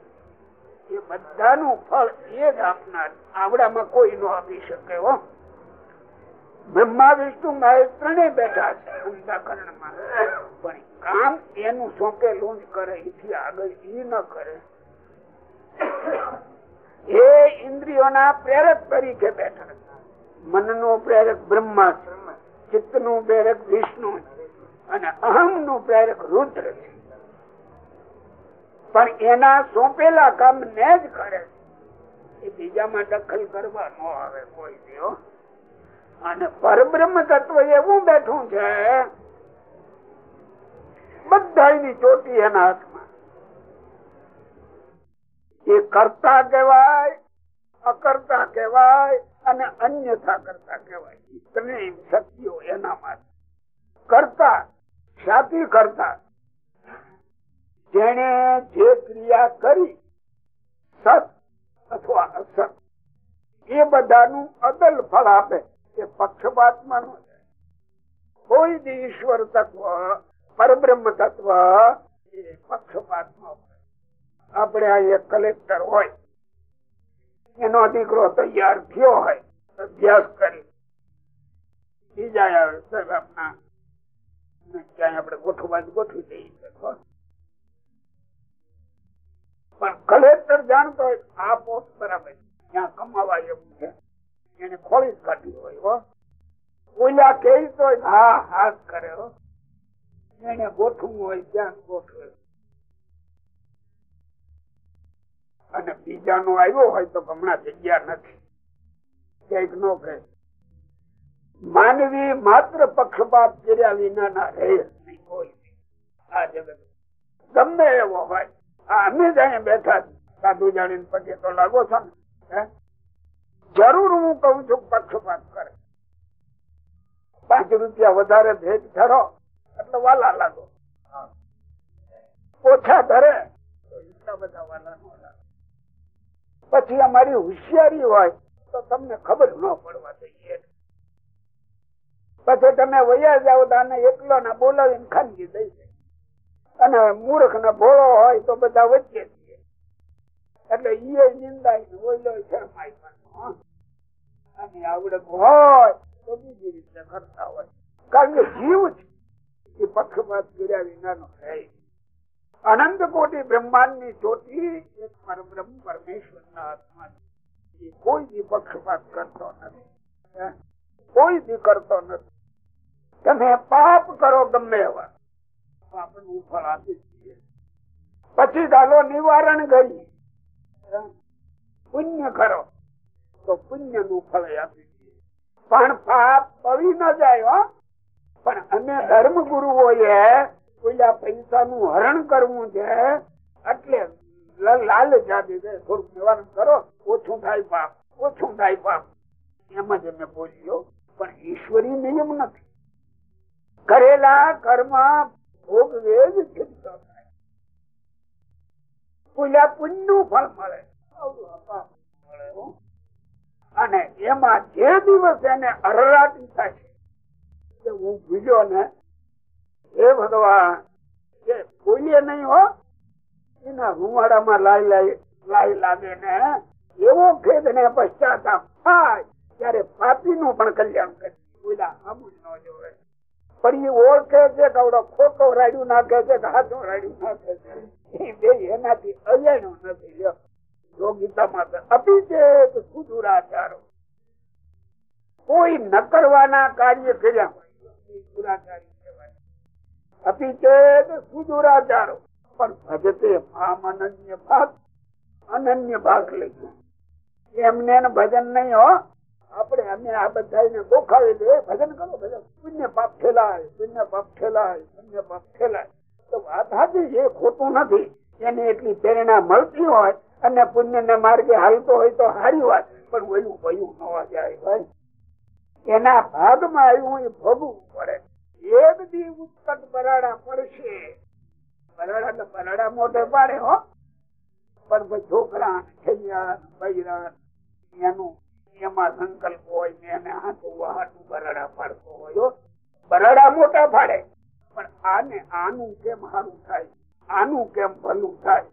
એ બધાનું ફળ એ જ આપનાર. આવડામાં કોઈ નો આપી શકે હો. બ્રહ્મા વિષ્ણુ મહેશ ત્રણેય બેઠા છે પણ કામ એનું સોંપેલું જ કરે, એથી આગળ ઈ ન કરે. એ ઇન્દ્રિયોના પ્રેરક તરીકે બેઠા મનનો પ્રેરક બ્રહ્મા છે ચિત્તનું પ્રેરક વિષ્ણુ અને અહમનું પ્રેરક રુદ્ર છે. પણ એના સોંપેલા કામ ને જ કરે. એ બીજામાં દખલ કરવા ન આવે કોઈ દેવો. અને પરબ્રહ્મ તત્વ એવું બેઠું છે બધાની ચોટી એના હાથમાં. એ કરતા કહેવાય, અકર્તા કહેવાય અને અન્યથા કરતા કહેવાય. ત્રણેય શક્તિઓ એના માટે. કરતા શાથી કરતા. જેને જે ક્રિયા કરી, સત અથવા અસત, એ બધાનું અદલ ફળ આપે. એ પક્ષપાતમાં ન જાય કોઈ જ ઈશ્વર તત્વ, પરબ્રહ્મ તત્વ એ પક્ષપાત ન હોય આપણે આ એક કલેક્ટર હોય, એનો દીકરો તૈયાર થયો હોય, અભ્યાસ કરી બીજા આવે સાહેબ આપના ક્યાંય આપણે ગોઠવવા ગોઠવી દઈએ. પણ કલેક્ટર જાણતો હોય, આ પોસ્ટ બરાબર. ત્યાં કમાવા એવું છે એને ખોલી કાઢી હોય ઓલા કે તો હા હા કરે એને ગોઠવું હોય ત્યાં ગોઠવે. અને બીજાનો આવ્યો હોય તો હમણાં જગ્યા નથી. કંઈક નો કહે માનવી માત્ર પક્ષપાત કર્યા વિના ના રહે નહીં કોઈ. આ જગત. ગમે એવો હોય. આ અમે જ અહીંયા બેઠા સાધુ જાણીને પગે તો લાગો છો ને? જરૂર હું કઉ છું પક્ષપાત કરે. પાંચ રૂપિયા વધારે ભેટ ધરો, એટલે વાલા લાગો. ઓછા ધરે એટલા બધા વાલા પછી અમારી હોશિયારી હોય, તો તમને ખબર ન પડવા દઈએ. પછી તમે વયા જાઓ તો આને એકલો ને બોલાવીને ખાનગી દઈ અને મૂર્ખ ને ભોળો હોય તો બધા વચ્ચે એટલે ઈ નિંદાય ઓઈલો છે. અને આવડત હોય, તો બીજી રીતે કરતા હોય. કારણ કે જીવ છે એ પક્ષપાત કર્યા વિનાનો રહે અનંત કોટી બ્રહ્માંડની ચોટી એક પરબ્રહ્મ પરમેશ્વર ના આત્મા એ કોઈ દી પક્ષપાત કરતો નથી? કોઈ દી કરતો નથી. તમે પાપ કરો ગમે એવા. પાપનું ફળ આપી દઈએ. પછી ચાલો નિવારણ કરીએ? પુણ્ય કરો, તો પુણ્યનું ફળ આપી પણ પાપ પડી ન જાય પણ અમે ધર્મ ગુરુઓએ પેલા પૈસા નું હરણ કરવું છે, એટલે લ- લાલચ આપી દે થોડુંક નિવારણ કરો, ઓછું થાય પાપ, ઓછું થાય પાપ. એમ જ અમે બોલ્યો પણ ઈશ્વરી નિયમ નથી. કરેલા કર્મ ભોગવે જ સિદ્ધ થાય પેલા પુણ્યનું ફળ મળે. અને એમાં જે દિવસ એને અરરાટી થાય કે હું ભૂલ્યો ને એ ભગવાન કે ભૂલીએ નહીં હો, એના રૂવાડામાં લાઈ લાઈ લાઈ લાગે ને એવો ખેદ ને પશ્ચાતાપ થાય, ત્યારે પાપી નું પણ કલ્યાણ કરે. બોલા આમ ન જોવે. પણ એ ઓળખે છે કે આવડો ખોટો રાડ્યું નાખે છે કે હાથો રાડ્યું નાખે છે. કોઈ ન કરવાના કાર્ય કર્યા ચેત સુદુરાચારો પણ ભજતે મામ અનન્ય ભાગ અનન્ય ભાગ લઈ એમને ભજન નહીં હો. આપણે અમે આ બધા ગોખાવી દે ભજન કરો, ભજન. પુણ્ય પાપ ખેલાય, પુણ્ય પાપ ખેલાય, પુણ્ય પાપ ખેલાય. તો વાત સાચી છે ખોટું નથી. એને એટલી પ્રેરણા મળતી હોય અને પુણ્ય ને માર્ગે હાલતો હોય તો સારી વાત. પણ ઓલું ભયું ન જાય ભાઈ. એના ભાગમાં આવ્યું એ ભોગવું પડે. એક દી ઉત્કટ બરાડા પડશે બરાડા તો બરાડા મોઢે પાડે હો. પણ છોકરા છૈયા બૈરા, એનું એમાં સંકલ્પ હોય ને હાથું બરાડા પાડતો હોય બરડા મોટા પાડે. પણ આને આનું કેમ સારું થાય? આનું કેમ ભલું થાય?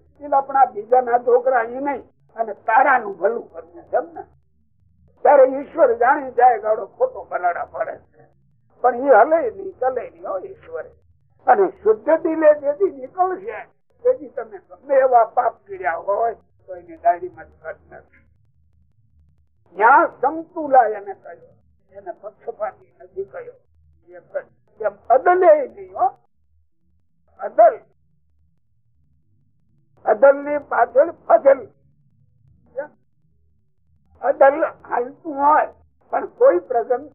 ઈશ્વર જાણી જાય ગાડો ખોટો બરાડા પાડે છે. પણ એ હલે નહીં, ચલે નહીં હો ઈશ્વરે. અને શુદ્ધ દિલે જેથી નીકળશે, તેથી તમે ગમે એવા પાપ કર્યા હોય, તો એની જ નથી. જ્યાં સમતુલાય એને કહ્યો. એને પક્ષપાતી નથી કહ્યો. એમ અદલે અદલ અદલ. ની પાછળ ફજલ. અદલ હાલતું હોય, પણ કોઈ પ્રસંગ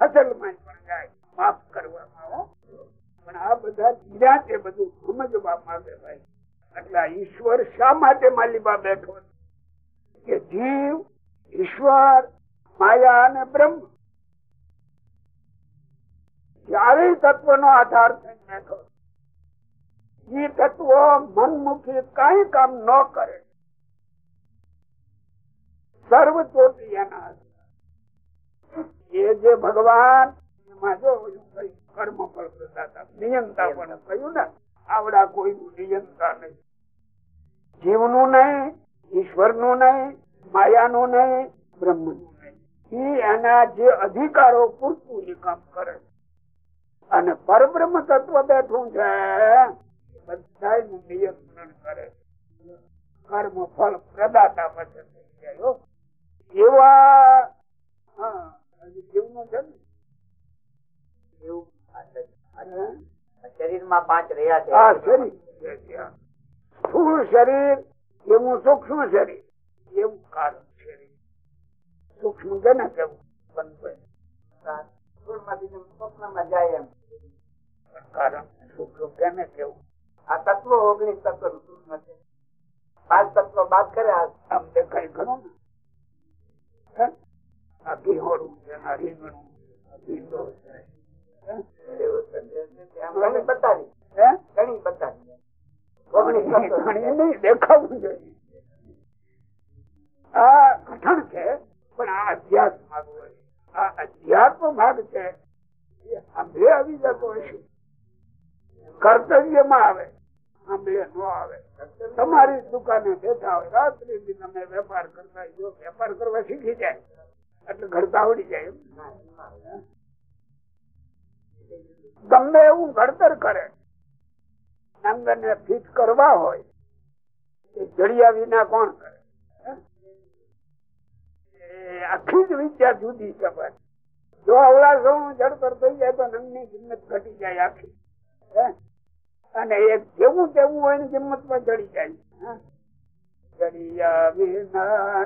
ફજલમાં પણ જાય. માફ કરવામાં પણ આ બધા ધીરા છે બધું સમજવા માંગે ભાઈ. એટલે ઈશ્વર શા માટે માલિબા બેઠો કે જીવ ઈશ્વર, માયા અને બ્રહ્મ. ચારેય તત્વ નો આધાર બેઠો એ તત્વો મનમુખી કઈ કામ ન કરે. સર્વ ચોટી એના. એ જે ભગવાન, એમાં જો કર્મ ફળ પ્રદાતા નિયંતા પણ કહ્યું ને, આવડા કોઈનું નિયંતા નહીં. જીવનું નહીં, ઈશ્વરનું નહીં માયાનું નહીં બ્રહ્મનું નહીં. એના જે અધિકારો પૂરતું એ કામ કરે. અને પરબ્રહ્મ તત્વ બેઠું છે બધા નિયંત્રણ કરે. કર્મ ફળ પ્રદાતા પછી થઈ જાય. એવા જીવનું છે ને
એવું? શરીરમાં પાંચ રહ્યા છે.
શરીર એવું સૂક્ષ્મ શરીર. એવું કારણ છે. સૂક્ષ્મ કેને કેવું? બંધ
સ્વપ્નમાં જાય એમ.
કારણ સૂક્ષ્મ કેને કેવું?
આ તત્વો ઓગણીસ તત્વનું સૂક્ષ્મ છે. પાંચ તત્વ બાદ કર્યા
આમ દેખાય ખરું ને. હે? રીંગણું ભીંડો છે.
ઘણી બતાવી? ઘણી બતાવી.
ઘણી નહીં દેખાવું જોઈએ. આ કઠણ છે, પણ આ અધ્યાત્મ ભાગ હોય. આ અધ્યાત્મ ભાગ છે, એ આંબે આવી જતો હશે કર્તવ્યમાં આવે આંબે નો આવે. તમારી દુકાને બેઠા હોય રાત્રે બી તમે વેપાર કરતા જો વેપાર કરવા શીખી જાય, એટલે ઘડતા આવડી જાય. ગમે એવું ઘડતર કરે અંગને ફિટ કરવા હોય, એ જડિયા વિના કોણ કરે? આખી જ વિદ્યા જુદી છે પણ. જો અવળા જડતર થઈ જાય તો નંગની કિંમત ઘટી જાય આખી? અને એક જેવું તેવું હોય એની કિંમત પણ ચડી જાય. હે? વિના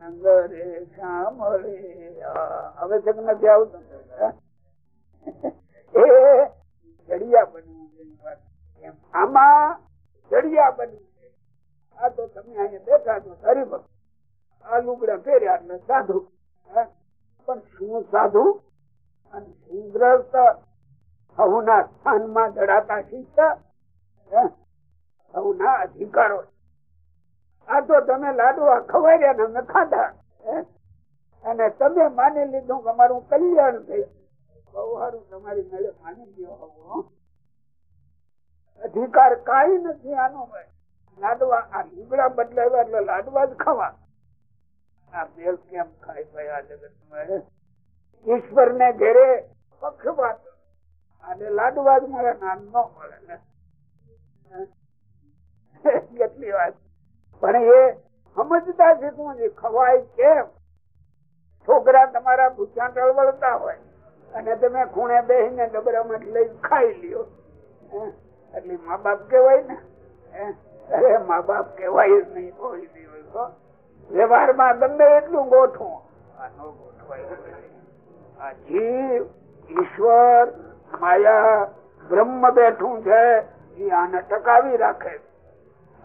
નંગરે સાંભળે. હવે છે કે નથી આવતું એ જડિયા બનવું આમાં જડિયા બનવું આ તો તમે અહીંયા બેઠા છો, હરિભક્ત. આ લુગડા પહેર્યા ને સાધુ? પણ શું સાધુ અને શું સૌના સ્થાન સ્થાનમાં જડાતા શીખતા? હવના અધિકારો આ તો તમે લાડવા ખવાડ્યા ને અમે ખાધા? અને તમે માની લીધું કે અમારું કલ્યાણ થઈ બહુ સારું તમારી મેળે માની ગયો અધિકાર કઈ નથી આનો ભાઈ લાડવા, આ લીગડા બદલાવ્યા એટલે લાડવા જ ખાવા આ બેલ કેમ ખાય ભાઈ આ જગત ઈશ્વર ને ઘેરે પક્ષપાત અને લાડવા જ નામ ન મળે કેટલી વાત. પણ એ સમજતા શીખવું છે, ખવાય કેમ? છોકરા તમારા ભૂચા ટળવળતા હોય, અને તમે ખૂણે બેસીને ડબરામાં લઈ ખાઈ લ્યો? એટલે મા બાપ કેવાય ને? અરે, મા બાપ કેવાય જ નહીં, કોઈ તો વ્યવહારમાં ગમે એટલું ગોઠવું. આ જીવ ઈશ્વર માયા બ્રહ્મ બેઠું છે એ આને ટકાવી રાખે.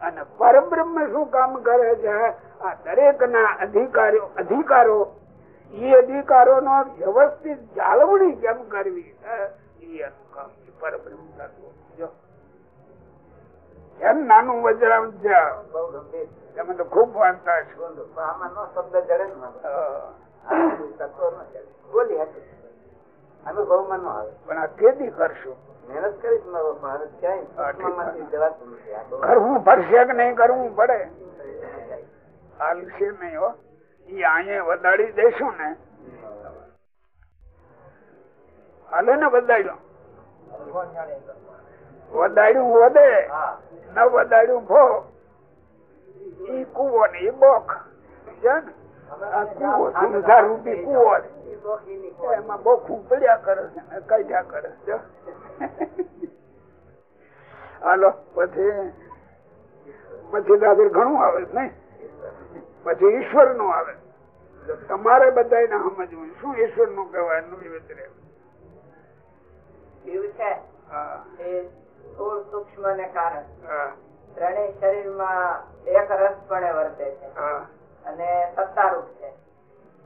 અને પરબ્રહ્મ શું કામ કરે છે? આ દરેક ના અધિકારો અધિકારો એ અધિકારો નો વ્યવસ્થિત જાળવણી કેમ કરવી છે? એ એનું કામ છે પરબ્રહ્મ તત્વ જો એમ નાનું વજરામ છે.
બહુ
તમે તો ખૂબ વાંચતા છો.
બોલો પણ આમાં નો શબ્દ જડે ને મને.
અ,
આ તત્વો ન જડે. બોલી હતી અનુભવમાં ન આવે.
પણ આ કેદી કરશું?
મહેનત કરીશ મારો પણ ક્યાંય
હા, ઠીક.
સૂક્ષ્મમાંથી જવાતું નથી.
કરવું પડશે કે નહીં કરવું પડે? હાલશે નહીં હો. ઈ અહીંયા વધારી દેશું ને. હાલે ને વધાડ્યું વધાડ્યું વધે ન વધાર્યું ભો. ઈ કુવો ને ઈ બોખ છે ને? કુવો સંસાર રૂપી કુવો છે.
ઈ બોખીની કોઈ.
એમાં બોખું પડ્યા કરે છે ને કાઢ્યા કરે છે. હાલો પછી? પછી દાદર ઘણું આવે છે પછી ઈશ્વરનું આવે. તમારે બધા સમજવું શું ઈશ્વરનું કહેવાય
છે?
હા,
એ સ્થૂળ સૂક્ષ્મ ને કારણ ત્રણેય શરીરમાં એક રસપણે વર્તે છે. અને સત્તારૂપ છે.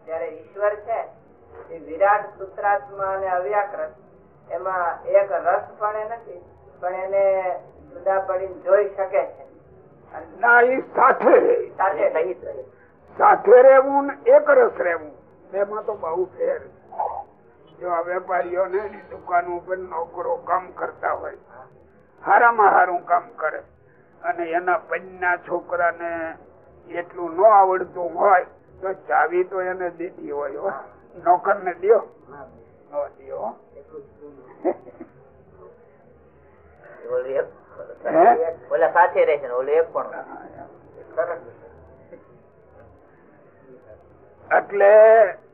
જયારે ઈશ્વર છે એ વિરાટ સૂત્રાત્મા અને અવ્યાકૃત. એમાં એક રસપણે નથી પણ એને જુદા પડીને જોઈ શકે છે.
ના એ સાથે.
સાથે
રહેવું ને એક રસ રહેવું. એમાં તો બહુ ફેર જો આ વેપારીઓ ને એની દુકાન ઉપર નોકરો કામ કરતા હોય હારામાં હારું કામ કરે. અને એના પંજના છોકરાને એટલું ન આવડતું હોય તો ચાવી તો એને દીધી હોય નોકર ન
દો
એટલે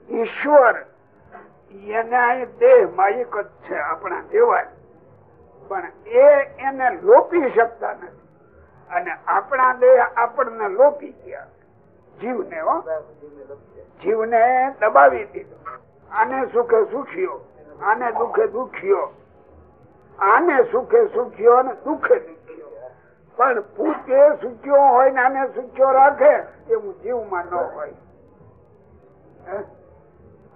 ઈશ્વર એને દેહ માયક જ છે આપણા જેવા પણ એ એને લોપી શકતા નથી. અને આપણા દેહ આપણને લોપી ગયા. જીવને જીવને દબાવી દીધો. આને સુખે સુખ્યો આને દુખે દુખ્યો. આને સુખે સુખ્યો અને દુખે દુખ્યો. પણ પૂતે સુખ્યો હોય ને આને સુખ્યો રાખે એવું જીવમાં ન હોય?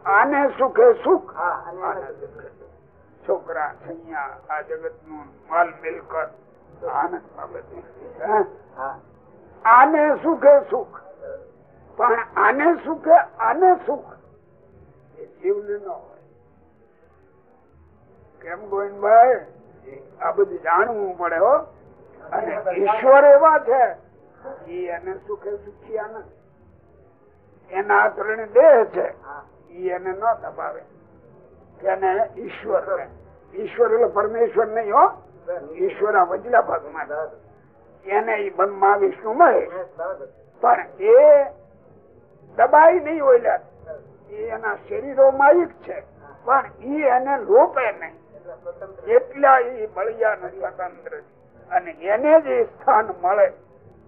આને સુખે સુખ આને સુખ. છોકરા છૈયા આ જગતનું માલ મિલકત આનંદ બાબતે આને સુખે સુખ. પણ આને સુખે આને સુખ. એ જીવને ન હોય. કેમ ગોવિંદભાઈ? આ બધું જાણવું પડે હો. અને ઈશ્વર એવા છે. એ એને સુખે સુખી આનંદ. એના ત્રણ દેહ છે. એ એને ન દબાવે. એને ઈશ્વર ઈશ્વર એટલે પરમેશ્વર નહીં હો. ઈશ્વર આ વજલા ભાગમાં. એને બ્રહ્મા વિષ્ણુ મળે. પણ એ દબાઈ નહીં હોય એના શરીરો માયિક છે. પણ ઈ એને લોપે નહીં. એટલા ઈ બળિયા સ્વતંત્ર અને એને જ સ્થાન મળે.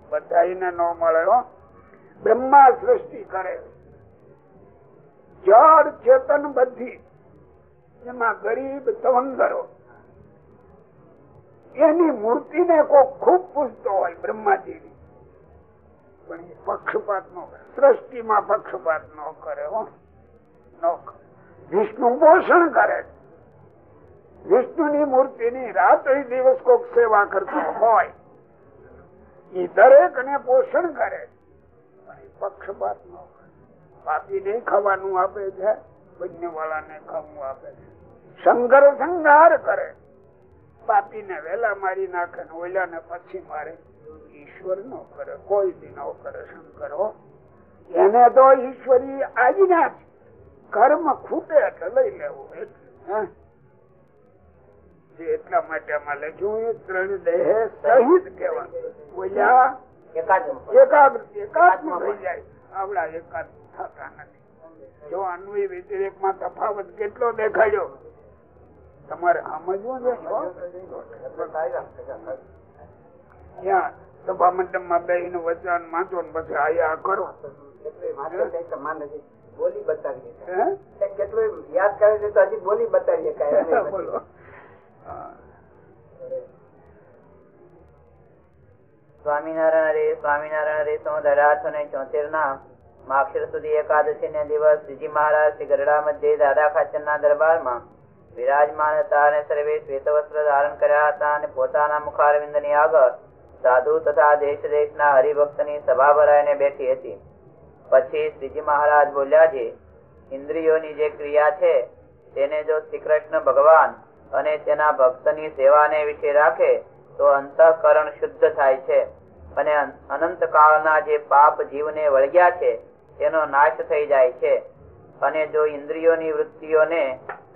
બધાને ન મળે હો. બ્રહ્મા સૃષ્ટિ કરે. જળ ચેતન બધી. એમાં ગરીબ સવંગરો એની મૂર્તિ ને કોઈ ખૂબ પૂછતો હોય બ્રહ્માજી પણ એ પક્ષપાત નો સૃષ્ટિમાં પક્ષપાત નો કરે વિષ્ણુ પોષણ કરે. વિષ્ણુ ની મૂર્તિ ની રાત્રિ દિવસ કોક સેવા કરતો હોય. એ દરેક ને પોષણ કરે. પક્ષપાત ન કરે. પાપી ને ખાવાનું આપે છે બંને વાળા ને ખાવું આપે છે. સંઘર સંહાર કરે. પાપી ને વેલા મારી નાખે ને ઓલા ને પછી મારે ઈશ્વર નો કરે કોઈ બી નો કરે શંકર એને તો ઈશ્વરી આજ્ઞા છે કર્મ ખૂટે એટલે લઈ લેવું એટલે એટલા માટે આમાં લખ્યું ત્રણ દેહ સહિત બોલ્યા? એકાગ્ર. એકાત્મ થઈ જાય. આવડા એકાત્મ થતા નથી. જો અન્વય વ્યતિરેકમાં તફાવત કેટલો દેખાયો? તમારે સમજવું ત્યાં સભા મંડપમાં બે વચન વાંચો ને પછી આયા કરો.
સ્વામિનારાયણ રે સ્વામિનારાયણ રે સંવત અઢારસો ને ચોતેર ના માક્ષર સુધી એકાદશી ને દિવસ શ્રીજી મહારાજ શ્રી ગરડા મધ્ય દાદા ખાચર ના દરબારમાં વિરાજમાન હતા અને સર્વે શ્વેત વસ્ત્ર ધારણ કર્યા હતા અને પોતાના મુખારવિંદની આગળ સાધુ તથા દેશ દેશના હરિભક્તની સભા ભરાઈને બેઠી હતી પછી શ્રીજી મહારાજ બોલ્યા છે, ઇન્દ્રિયોની જે ક્રિયા છે, તેને જો શ્રી કૃષ્ણ ભગવાન અને તેના ભક્તની સેવાને વિશે રાખે, તો અંતઃકરણ શુદ્ધ થાય છે અને અનંત કાળના જે પાપ જીવને વળગ્યા છે, તેનો નાશ થઈ જાય છે. અને જો ઇન્દ્રિયોની વૃત્તિઓને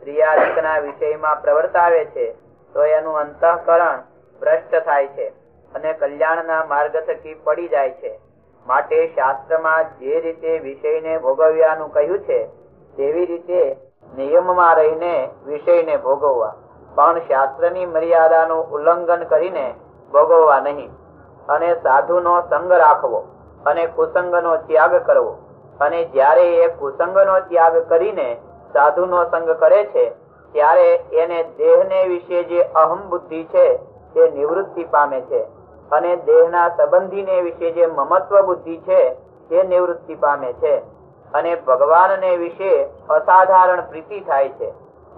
ક્રિયાદિકના વિષયમાં પ્રવર્તાવે છે, તો એનું અંતઃકરણ ભ્રષ્ટ થાય છે અને કલ્યાણના માર્ગ થકી પડી જાય છે. માટે શાસ્ત્રમાં જે રીતે વિષયને ભોગવ્યાનું કહ્યું છે, તેવી રીતે નિયમમાં રહીને વિષયને ભોગવવા. પણ શાસ્ત્રની મર્યાદાનું ઉલ્લંઘન કરીને ભોગવવા નહીં. અને સાધુનો સંગ રાખવો અને કુસંગનો ત્યાગ કરવો. અને જ્યારે એ કુસંગનો ત્યાગ કરીને સાધુનો સંગ કરે છે, ત્યારે એને દેહને વિશે જે અહમ બુદ્ધિ છે, તે નિવૃત્તિ પામે છે. અને દેહના સંબંધીને વિશે જે મમત્વ બુદ્ધિ છે, તે નિવૃત્તિ પામે છે. અને ભગવાનને વિશે અસાધારણ પ્રીતિ થાય છે.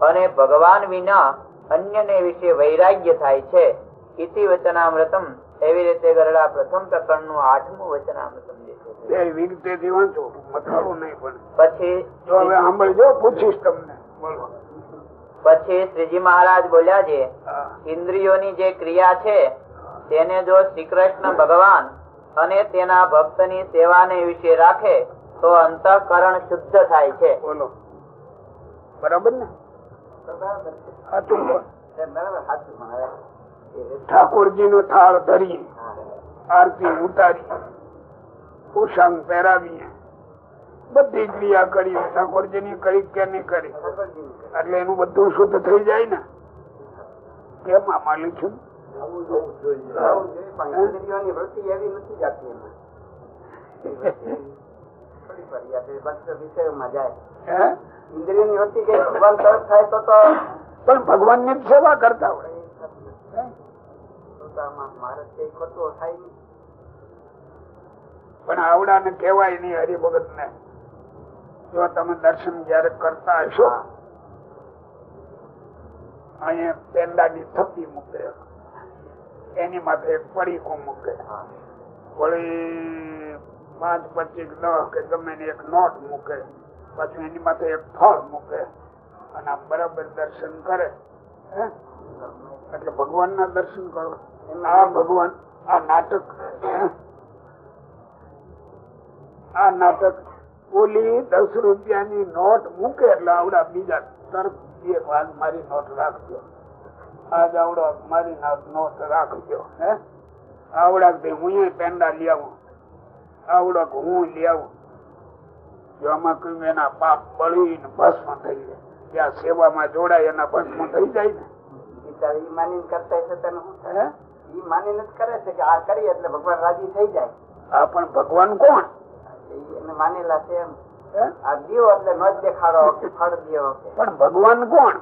અને ભગવાન વિના અન્યને વિશે વૈરાગ્ય થાય છે. ઇતિ વચનામૃતમ. એવી રીતે ગરડા પ્રથમ પ્રકરણનું આઠમું વચનામૃતમ.
બે વિગતે વાંચો મથાળું નહીં પણ.
પછી
જો હવે સાંભળજો પૂછીશ તમને. બોલો.
પછી શ્રીજી મહારાજ બોલ્યા છે ઇન્દ્રિયોની જે ક્રિયા છે તેને જો શ્રી કૃષ્ણ ભગવાન અને તેના ભક્તની સેવાને વિશે રાખે તો અંતઃકરણ શુદ્ધ થાય છે.
બોલો. બરાબર ને? ઠાકોરજી નો થાળ ધરી આરતી ઉતારી પોશાક પહેરાવીએ. બધી ક્રિયા કરી ઠાકોરજી ની કરી કે નહીં કરી. એટલે એનું બધું શુદ્ધ થઈ જાય ને. કેમ આ લખ્યું?
છું થાય
પણ ભગવાનની સેવા કરતા હોય હે?
પોતામાં મારે તે ખોટું થાય નહીં
પણ આવડા ને કેવાય નહીં હરિભગત ને જો તમે દર્શન જયારે કરતા હશો, અહીંયા પેંડાની થપ્પી મૂકે. એની માથે એક પડીકું મૂકે. વળી પાંચ પચીસ દસ કે ગમે એક નોટ મૂકે, પછી એની માથે એક ફળ મૂકે. અને આમ બરાબર દર્શન કરે? એટલે ભગવાન ના દર્શન કરો. આ ભગવાન, આ નાટક? આ નાટક ઓલી દસ રૂપિયાની નોટ મૂકે એટલે આવડા બીજા તરફ એક વાર મારી નોટ રાખજો. આજ આવડો મારી નોટ- રાખજો હે? આવડા હું પેંડા લઈ આવું. આવડો હું લઈ આવું. જો આમાં કહ્યું એના પાપ બળીને ભસ્મ થઈ જાય. ત્યાં સેવામાં જોડાય એના ભસ્મ થઈ જાય ને.
બિચારા ઈ માનીને કરતા છે તને શું થાય?
હે?
ઈ માની જ કરે છે કે આ કરીએ એટલે ભગવાન રાજી થઈ જાય.
આ પણ ભગવાન કોણ?
એને માનેલા છે એમ. આ દિયો એટલે ન દેખાડો ફળ દિયો
પણ ભગવાન કોણ?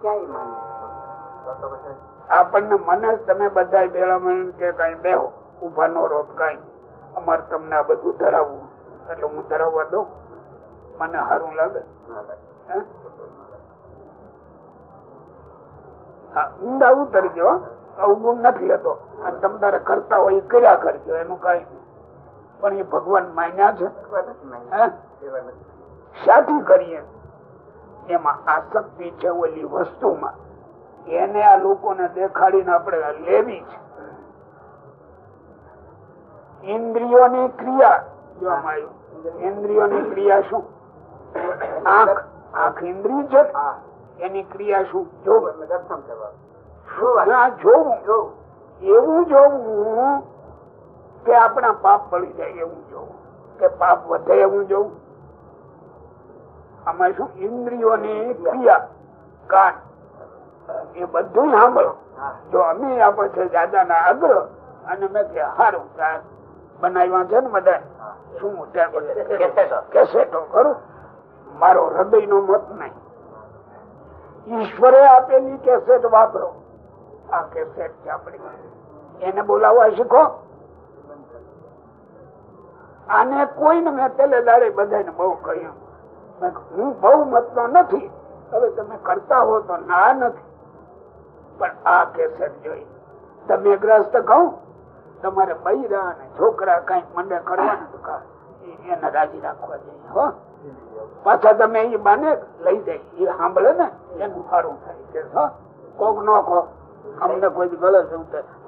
ક્યાંય માને
આપણને મને તમે બધા ભેળા મળીને કે કઈ બેહો ઊભા નો રોપ કઈ અમારે તમને આ બધું ધરાવવું એટલે હું ધરાવવા દઉં. મને સારું લાગે. હે? હા ઊંડા ઉતરજો અવગુણ નથી લેતો. અને તમે તારે કરતા હોય એ કર્યા કરજો એનું કઈ નહીં. પણ એ ભગવાન માન્યા છે. શાથી કરીએ. એમાં આસક્તિ છે ઓલી વસ્તુમાં. એને આ લોકોને દેખાડીને આપણે લેવી છે. ઇન્દ્રિયોની ક્રિયા જોવામાં આવ્યું ઇન્દ્રિયોની ક્રિયા શું? આંખ. આંખ ઇન્દ્રિય છે? એની ક્રિયા શું?
જોવું.
જોવું. એવું જોવું કે આપણા પાપ બળી જાય એવું જોવું કે પાપ વધે એવું જોવું આમાં શું? ઇન્દ્રિયોની ક્રિયા, કાન, એ બધું સાંભળો. જો અમે આપણે છે દાદા ના આગ્રહ અને મેં કે હારું બનાવ્યા છે ને બધા શું
કેસેટો.
કરું મારો હૃદય નો મત નહીં. ઈશ્વરે આપેલી કેસેટ વાપરો. આ કેસેટ છે આપણી એને બોલાવવા શીખો. આને કોઈને મેં પેલે દાડે બધાને બહુ કહ્યું. હું બહુ મતનો નથી. હવે તમે કરતા હો તો ના નથી. પણ આ કેસેટ જોઈ. તમે ગ્રસ્ત કહું તમારે બૈરા અને છોકરા કંઈક મંડે કરવાના એને રાજી રાખવા જોઈએ, હો. પાછા તમે એ બાને લઈ જાય. એ સાંભળે ને, એનું સારું થાય છે કોક નો કહો. અમને કોઈ ગલત.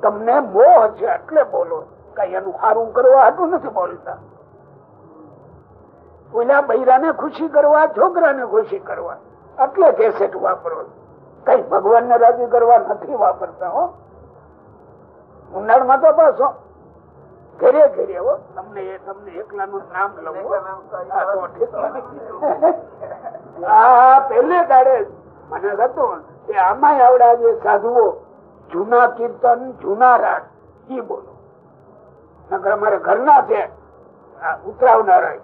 તમને મોહ છે એટલે બોલો. કઈ એનું સારું કરવા હતું નથી બોલતા. ઓલા બૈરાને ખુશી કરવા છોકરાને ખુશી કરવા. એટલે કેસેટ વાપરો. કઈ ભગવાન ને રાજી કરવા નથી વાપરતા હો. ઉનાળમાં તો પાછો ઘેરે ઘેરે હો. તમને એ તમને એકલાનું નામ ઠીક. આ પેલે દાડે મને હતું કે આમાં આવડા જે સાધુઓ. જૂના કીર્તન જૂના રાગ. ઈ બોલો. નકર અમારે ઘરના છે. ઉતરાવનારા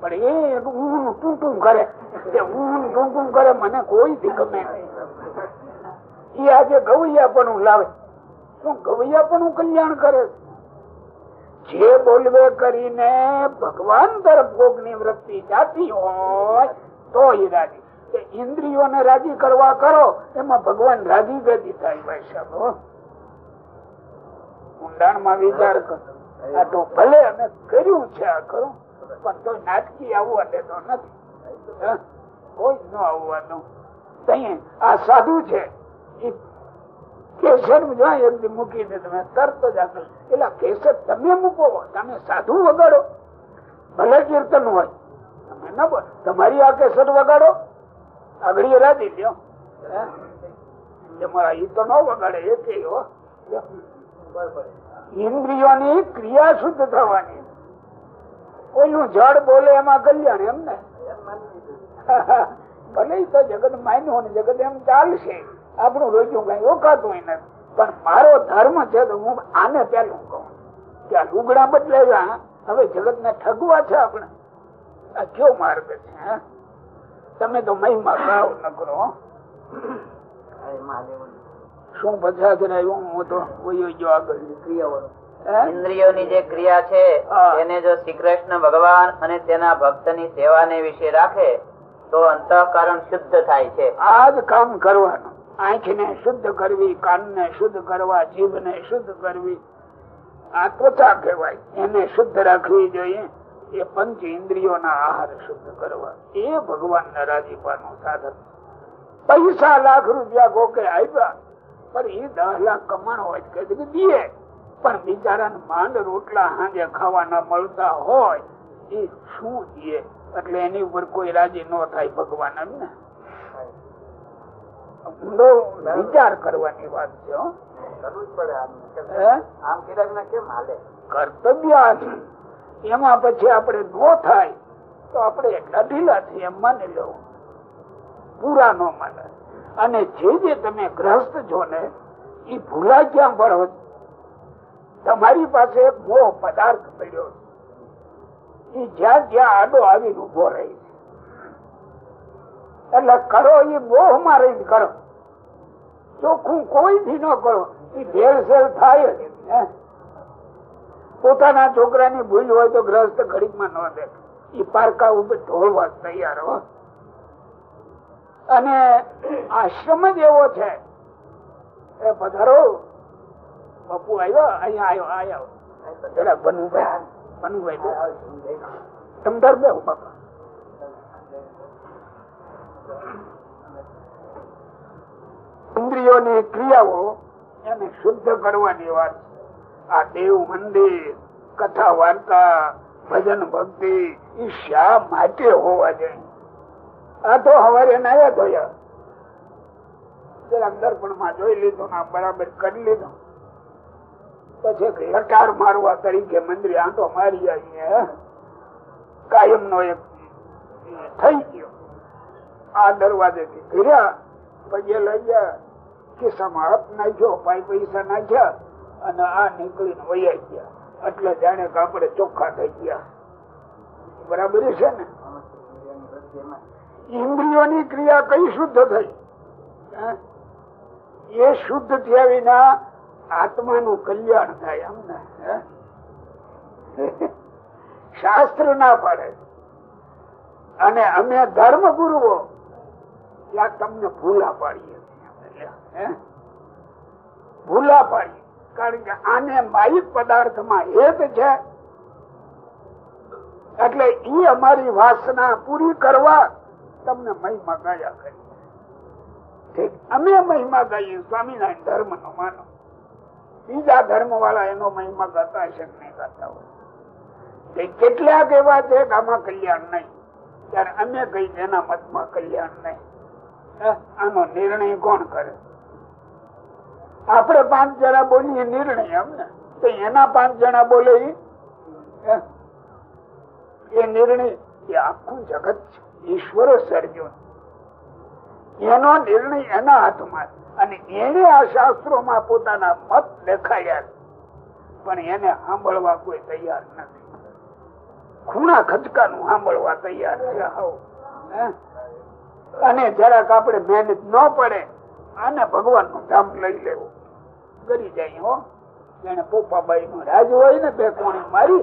પણ એ ઊન ટૂંટું કરે. તે ઊન ટૂંટું કરે, મને કોઈ થી ગમે એ આજે ગવૈયા પણ લાવે. શું ગવૈયા પણ કલ્યાણ કરે? જે બોલવે કરીને ભગવાન તરફ ભોગની વૃત્તિ જાતી હોય તો એ રાજી. ઇન્દ્રિયો ઇન્દ્રિયોને રાજી કરવા કરો, એમાં ભગવાન રાજી ગતિ થાય, ભાઈ સાહેબ ઊંડાણ ઊંડાણમાં વિચાર કરો. આ તો ભલે અમે કર્યું છે આ ખરું પણ તો નાટકી આવવા દેતો નથી? કોઈ ન આવવાનું. આ સાધુ છે કેસર જાય એમ મૂકી દે તમે તરત જ આગળ. એટલે કેસર તમે મૂકો, તમે સાધુ વગાડો. ભલે કીર્તન હોય. તમે ન તમારી આ કેસર વગાડો. આગળ રાજી લ્યો? તમારા ઈ તો ન વગાડે એ કે લ્યો. ઇન્દ્રિયોની ક્રિયા શુદ્ધ થવાની. ઓલું જળ બોલે એમાં કલ્યાણ એમ ને? ભલે તો જગત માન્યું ને, જગત એમ ચાલશે. આપણું રોજું કઈ ઓકાતું નથી. પણ મારો ધર્મ છે તો હું આને પેલું કહું. કે આ લુગડા બદલાવ્યા હવે જગત ને ઠગવા છે આપણે. આ કયો માર્ગ છે? તમે તો મહિમા ભાવ ન કરો શું પચાસ રહ્યું હું તો આગળ
ઇન્દ્રિયોની જે ક્રિયા છે એને જો શ્રી કૃષ્ણ ભગવાન અને તેના ભક્તની સેવાને વિશે રાખે તો અંતઃકરણ શુદ્ધ થાય છે.
આ જ કામ કરવાનું. આંખને શુદ્ધ કરવી કાનને શુદ્ધ કરવા જીભને શુદ્ધ કરવી. આ ત્વચા કહેવાય. એને શુદ્ધ રાખવી જોઈએ. એ પંચ ઇન્દ્રિયોના આહાર શુદ્ધ કરવા. એ ભગવાનના રાજીપાનું સાધન. પૈસા લાખ રૂપિયા કોકે આપ્યા? પણ એ દસ લાખ કમાણ હોય કે દીએ. પણ બિચારા માંડ રોટલા હાજે ખાવાના મળતા હોય એ શું દે એટલે એની ઉપર કોઈ રાજી ન થાય ભગવાન એમ ને? ઊંડો વિચાર કરવાની વાત છે કર્તવ્ય એમાં પછી આપણે નો થાય તો આપણે એટલા ઢીલા છીએ એમ માની લો પૂરા નો માને. અને જે જે તમે ગ્રસ્ત છો ને એ ભૂલા ક્યાં પડો તમારી પાસે એક મોહ પદાર્થ પડ્યો. એ જ્યાં જ્યાં આડો આવીને ઊભો રહી એટલે કરો એ મોહમાં રહીને કરો. ચોખ્ખું કોઈથી ન કરો. એ ભેળસેળ થાય જ પોતાના છોકરાની ભૂલ હોય તો ગ્રસ્ત ઘડીકમાં ન દે એ પારકા ઉપર ઢોળવા તૈયાર હો. અને આશ્રમ જ એવો છે. એ પધારો. બાપુ આવ્યો, અહીંયા આવ્યો આવ્યો ઇન્દ્રિયોની ક્રિયાઓ એને શુદ્ધ કરવાની વાત. આ દેવ મંદિર, કથા વાર્તા, ભજન ભક્તિ, ઈ શા માટે હોવા જોઈએ? આ તો હવારે નાયા ધોયા. જરાક દર્પણમાં જોઈ લીધું ને બરાબર કરી લીધું. પછી લટાર મારવા તરીકે મંદિર આંટો મારી આવીએ કાયમ નો એક થઈ ગયો. આ દરવાજે થી ઘર્યા પગે લઈ ગયા, ખિસ્સામાં હાથ નાખ્યો પાઈ પૈસા નાખ્યા, અને આ નીકળીને વૈયા ગયા. એટલે જાણે કે આપણે ચોખ્ખા થઈ ગયા. બરાબર છે ને? ઇન્દ્રિયોની ક્રિયા કઈ શુદ્ધ થઈ? એ શુદ્ધ થયા વિના આત્માનું કલ્યાણ થાય અમને? શાસ્ત્ર ના પાડે અને અમે ધર્મ ગુરુઓ ત્યાં તમને ભૂલા પાડીએ? ભૂલા પાડીએ કારણ કે આને માહિત પદાર્થમાં હેત છે એટલે ઈ અમારી વાસના પૂરી કરવા તમને મહિમા ગાયા કરી. ઠીક? અમે મહિમા ગાઈએ, સ્વામિનારાયણ ધર્મ નો માનો. બીજા ધર્મ વાળા એનો મહિમા ગાતા હશે નહીં ગાતા હોય? કેટલાક એવા છે આમાં કલ્યાણ નહીં. ત્યારે અમે કઈ એના મતમાં કલ્યાણ નહીં. આનો નિર્ણય કોણ કરે? આપણે પાંચ જણા બોલીએ નિર્ણય અમને. તો એના પાંચ જણા બોલે? એ નિર્ણય એ આખું જગત છે. ઈશ્વર સર્જ્યો. એનો નિર્ણય એના હાથમાં. અને એને આ શાસ્ત્રોમાં પોતાના મત દેખાયા પણ એને સાંભળવા કોઈ તૈયાર નથી. ખૂણા ખચકાનું સાંભળવા તૈયાર છે. અને જરાક આપણે મહેનત ન પડે અને ભગવાનનું ધામ લઈ લેવું. કરી જાય હો. જેને પોપાબાઈ નો રાજ હોય ને બે કોણી મારી,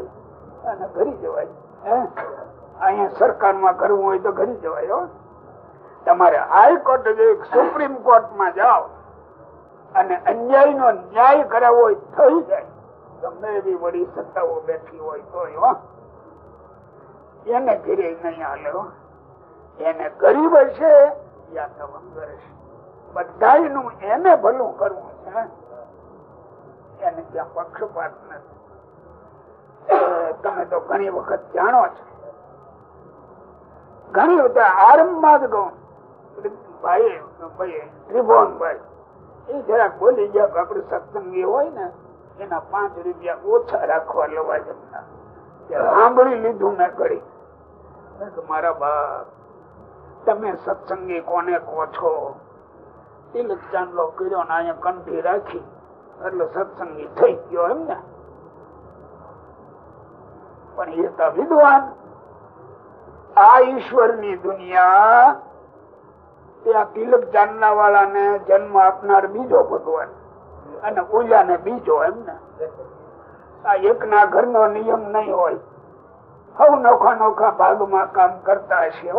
અને ઘરી જવાય. હે? અહીંયા સરકારમાં કરવું હોય તો કરી જવાય તમારે હાઈકોર્ટ સુપ્રીમ કોર્ટમાં જાઓ અને અન્યાય નો ન્યાય કરાવવો હોય થઈ જાય. ગમે એવી વડી સત્તાઓ બેઠી હોય તો એને ઘરે નહીં હાલે એને ગરીબ હશે યા તવંગર હશે. બધા નું એને ભલું કરવું છે એને ત્યાં પક્ષપાત નથી. તમે તો ઘણી વખત જાણો છો ઘણી વખતે આરંભમાં જ કહું ભાઈ ભાઈ ત્રિભુવનભાઈ એ જરાક બોલી ગયા આપડે સત્સંગી હોય ને, એના પાંચ રૂપિયા ઓછા રાખવા લેવા જમતા સાંભળી લીધું મેં કરી મારા બાપ, તમે સત્સંગી કોને કહો છો? તિલક ચાંદલો કર્યો ને અહીંયા કંઠી રાખી, એટલે સત્સંગી થઈ ગયો એમ ને પણ એ તો વિદ્વાન. આ ઈશ્વરની દુનિયા, ત્યાં તિલક ચાંદલા વાળા ને જન્મ આપનાર બીજો ભગવાન અને ઓલા ને બીજો એમને આ એક ના ઘર નો નિયમ નહીં હોય. હવ નોખા નોખા ભાગમાં કામ કરતા હશે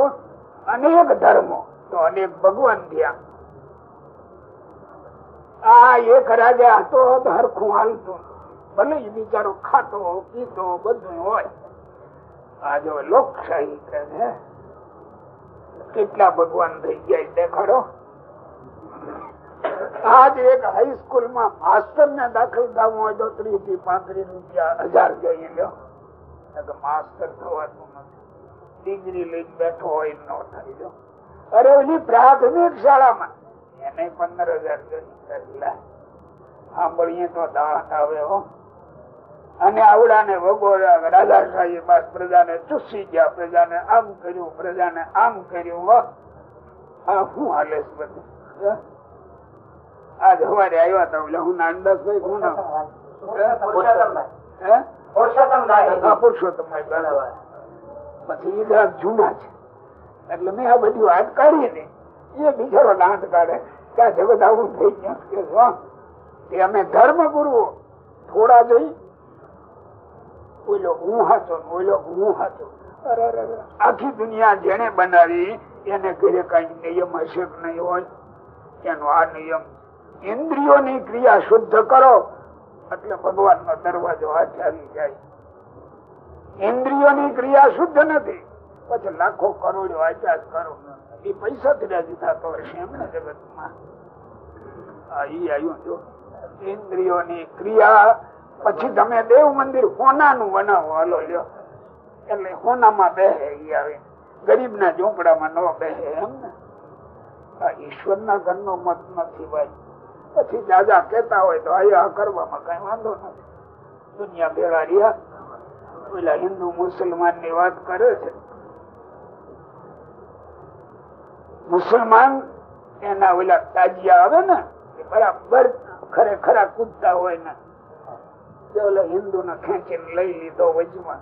અનેક ધર્મો. તો અનેક ભગવાન થયા. આ એક રાજા હતો, હરખું હાલતું. ભલે બિચારો ખાતો પીતો બધું હોય. આ જો લોકશાહી કે છે કેટલા ભગવાન થઈ ગયા દેખાડો. આજ એક હાઈસ્કૂલમાં માસ્ટર ને દાખલ થવું હોય તો ત્રીસથી પાંત્રીસ રૂપિયા હજાર જોઈએ લ્યો. માસ્ટર થવાતું નથી. ડિગ્રી લઈને બેઠો હોય ન થઈ જો અરે ઓલી પ્રાથમિક શાળામાં એને પંદર હજાર જોઈએ. સાંભળીએ તો દાંત આવે હો. અને આવડાને વગોડા રાજા સાહેબ પ્રજાને ચૂસી ગયા પ્રજાને આમ કર્યું પ્રજાને આમ કર્યું હો આ શું હાલે બધું આજ સવારે આવ્યા તા એટલે હું નાનદાસ ભાઈ હું બરાબર. પછી જૂના છે. એટલે મેં આ બધી વાત કાઢી ને એ બિચારો દાંત કાઢે કે આ જગત આવું થઈ ગયું. તે અમે ધર્મ ગુરુઓ થોડા જઈ ઓલો હું હતો બોલો હું અરે. આખી દુનિયા જેને બનાવી, એને ઘરે કઈ નિયમ હશે કે નહીં હોય? એનો આ નિયમ, ઇન્દ્રિયોની ક્રિયા શુદ્ધ કરો, એટલે ભગવાન નો દરવાજો આચારી જાય. ઇન્દ્રિયોની ક્રિયા શુદ્ધ નથી. પછી લાખો કરોડો આચાર કરો. એ પૈસા થી રાજી થતો હશે એમને જગતમાં? ઈ આવ્યું જો. ઇન્દ્રિયોની ક્રિયા પછી તમે દેવ મંદિર હોનાનું બનાવો. હાલો, લ્યો. એટલે હોનામાં બેહે ઈ આવે. ગરીબ ના ઝૂંપડામાં ન બેહે એમ ને. આ ઈશ્વર ના ઘર નો મત નથી ભાઈ. પછી દાદા કેતા હોય તો આ કરવામાં કઈ વાંધો નથી. દુનિયા ભેળા રહ્યા. ઓલા હિન્દુ મુસલમાનની વાત કરે છે. મુસલમાન એના ઓલા તાજિયા આવે ને, એ બરાબર ખરેખરા કૂદતા હોય ને. ઓલા હિન્દુ ને ખેંચીને લઈ લીધો વચમાં.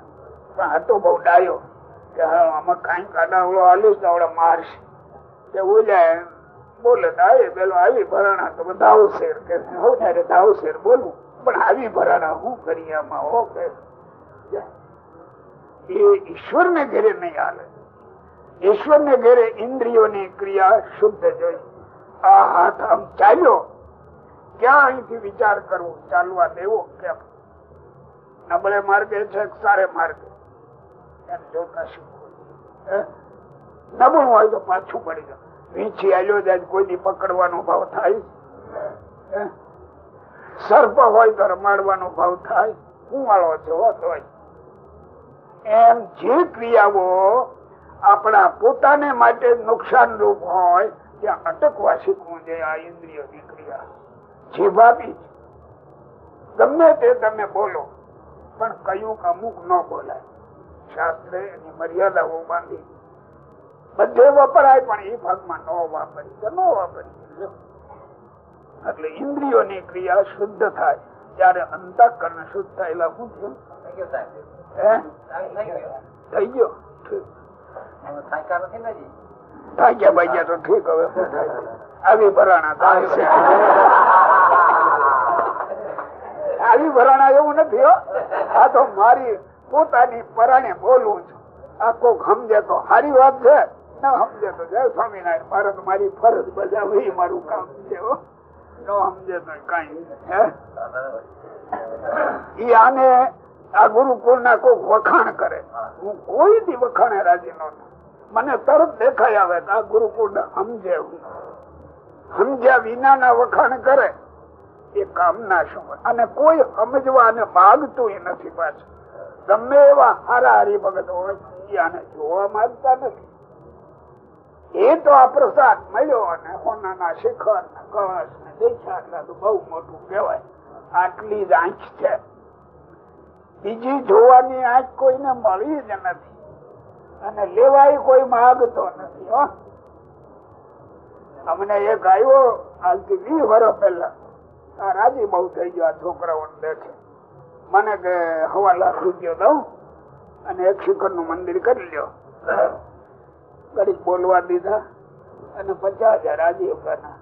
પણ હતો બહુ ડાયો કે હા, આમાં કઈ કાઢાવડો હાલીશ તો આવડે મારશે. તે ઓલ્યા બોલે આવી પેલો આવી ભરાણા તો બધા શેર કે હું ત્યારે દાવ શેર બોલું પણ આવી ભરાણા હું કરી આમાં? હો કે એ ઈશ્વર ને ઘેરે નહીં હાલે. ઈશ્વર ને ઘેરે ઇન્દ્રિયોની ક્રિયા શુદ્ધ જોઈ. આ હાથ આમ ચાલ્યો. ક્યાં અહીંથી વિચાર કરવો? ચાલવા દેવો? કેમ? નબળે માર્ગે છે, સારે માર્ગે. એમ જોતા શીખવું? નબળું હોય તો પાછું પડી જાય વીંછી આલ્યો જાય કોઈની પકડવાનો ભાવ થાય? સર્પ હોય તો રમાડવાનો ભાવ થાય? હું વાળો છો તોય એમ જે ક્રિયાઓ આપણા પોતાને માટે નુકસાન રૂપ હોય, ત્યાં અટકવા શીખવું જોઈએ આ ઇન્દ્રિયોની ક્રિયા જીભાબી ગમે તે તમે બોલો. પણ કયું અમુક ન બોલાય. શાસ્ત્રે એની મર્યાદાઓ બાંધી. બધે વપરાય પણ એ ભાગમાં ન વાપરી તો ન વાપરી. એટલે ઇન્દ્રિયોની ક્રિયા શુદ્ધ થાય. ત્યારે અંતઃકરણ શુદ્ધ થયેલા શું થયું? થઈ ગયો. થાક્યા ભાગ્યા તો ઠીક હવે આવી ભરાણા. આવી ભરાણા એવું નથી હો. આ તો મારી પોતાની પરાણે બોલું છું. આ કોક સમજે તો સારી વાત છે. ના સમજે તો જય સ્વામિનારાયણ, મારે મારી ફરજ બજાવવી, એ મારું કામ છે હો. સમજે તો કઈ ઈ આને આ ગુરુકુળ ના વખાણ કરે. હું કોઈ વખાણે રાજી નહોતો. મને તરત દેખાય આવે આ ગુરુકુળ સમજે સમજ્યા વિના ના વખાણ કરે. એ કામ ના શું અને કોઈ સમજવા ને માગતું નથી પાછું. ગમે એવા હારા હરિભગત હોય આને જોવા માંગતા નથી. એ તો આ પ્રસાદ મળ્યો અને હોનાના શિખર ને કળશ ને દેખા બહુ મોટું કહેવાય. આટલી જ આંખ છે. બીજી જોવાની આંખ કોઈને મળી જ નથી. અને લેવાય કોઈ માગતો નથી અમને એક આવ્યો આજથી વીસ વર્ષ પહેલા. રાજી બહુ થઈ ગયો આ છોકરાઓને દેખે. મને કે હવા લાખ રૂપિયા દઉં અને એક શિખરનું મંદિર કરી લ્યો. ઘડીક બોલવા દીધા અને પચાસ હજાર રાજી ના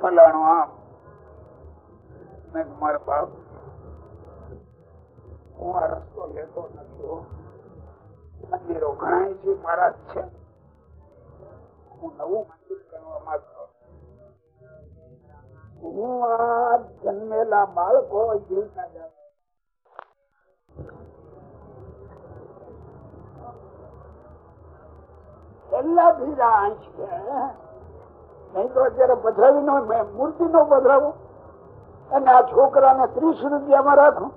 ફલાણું આમ. મેં મારા બાપ, હું આ રસ્તો લેતો નથી મંદિરો ઘણા છે, મારા જ છે. હું નવું મંદિર કરવા માંગતો જન્મેલા બાળકો જીવતા જાઉં પેલા બીજા અંશ છે. નહીં તો અત્યારે મૂર્તિ નો પધરાવો અને આ છોકરાને ત્રીસ રૂપિયામાં રાખો.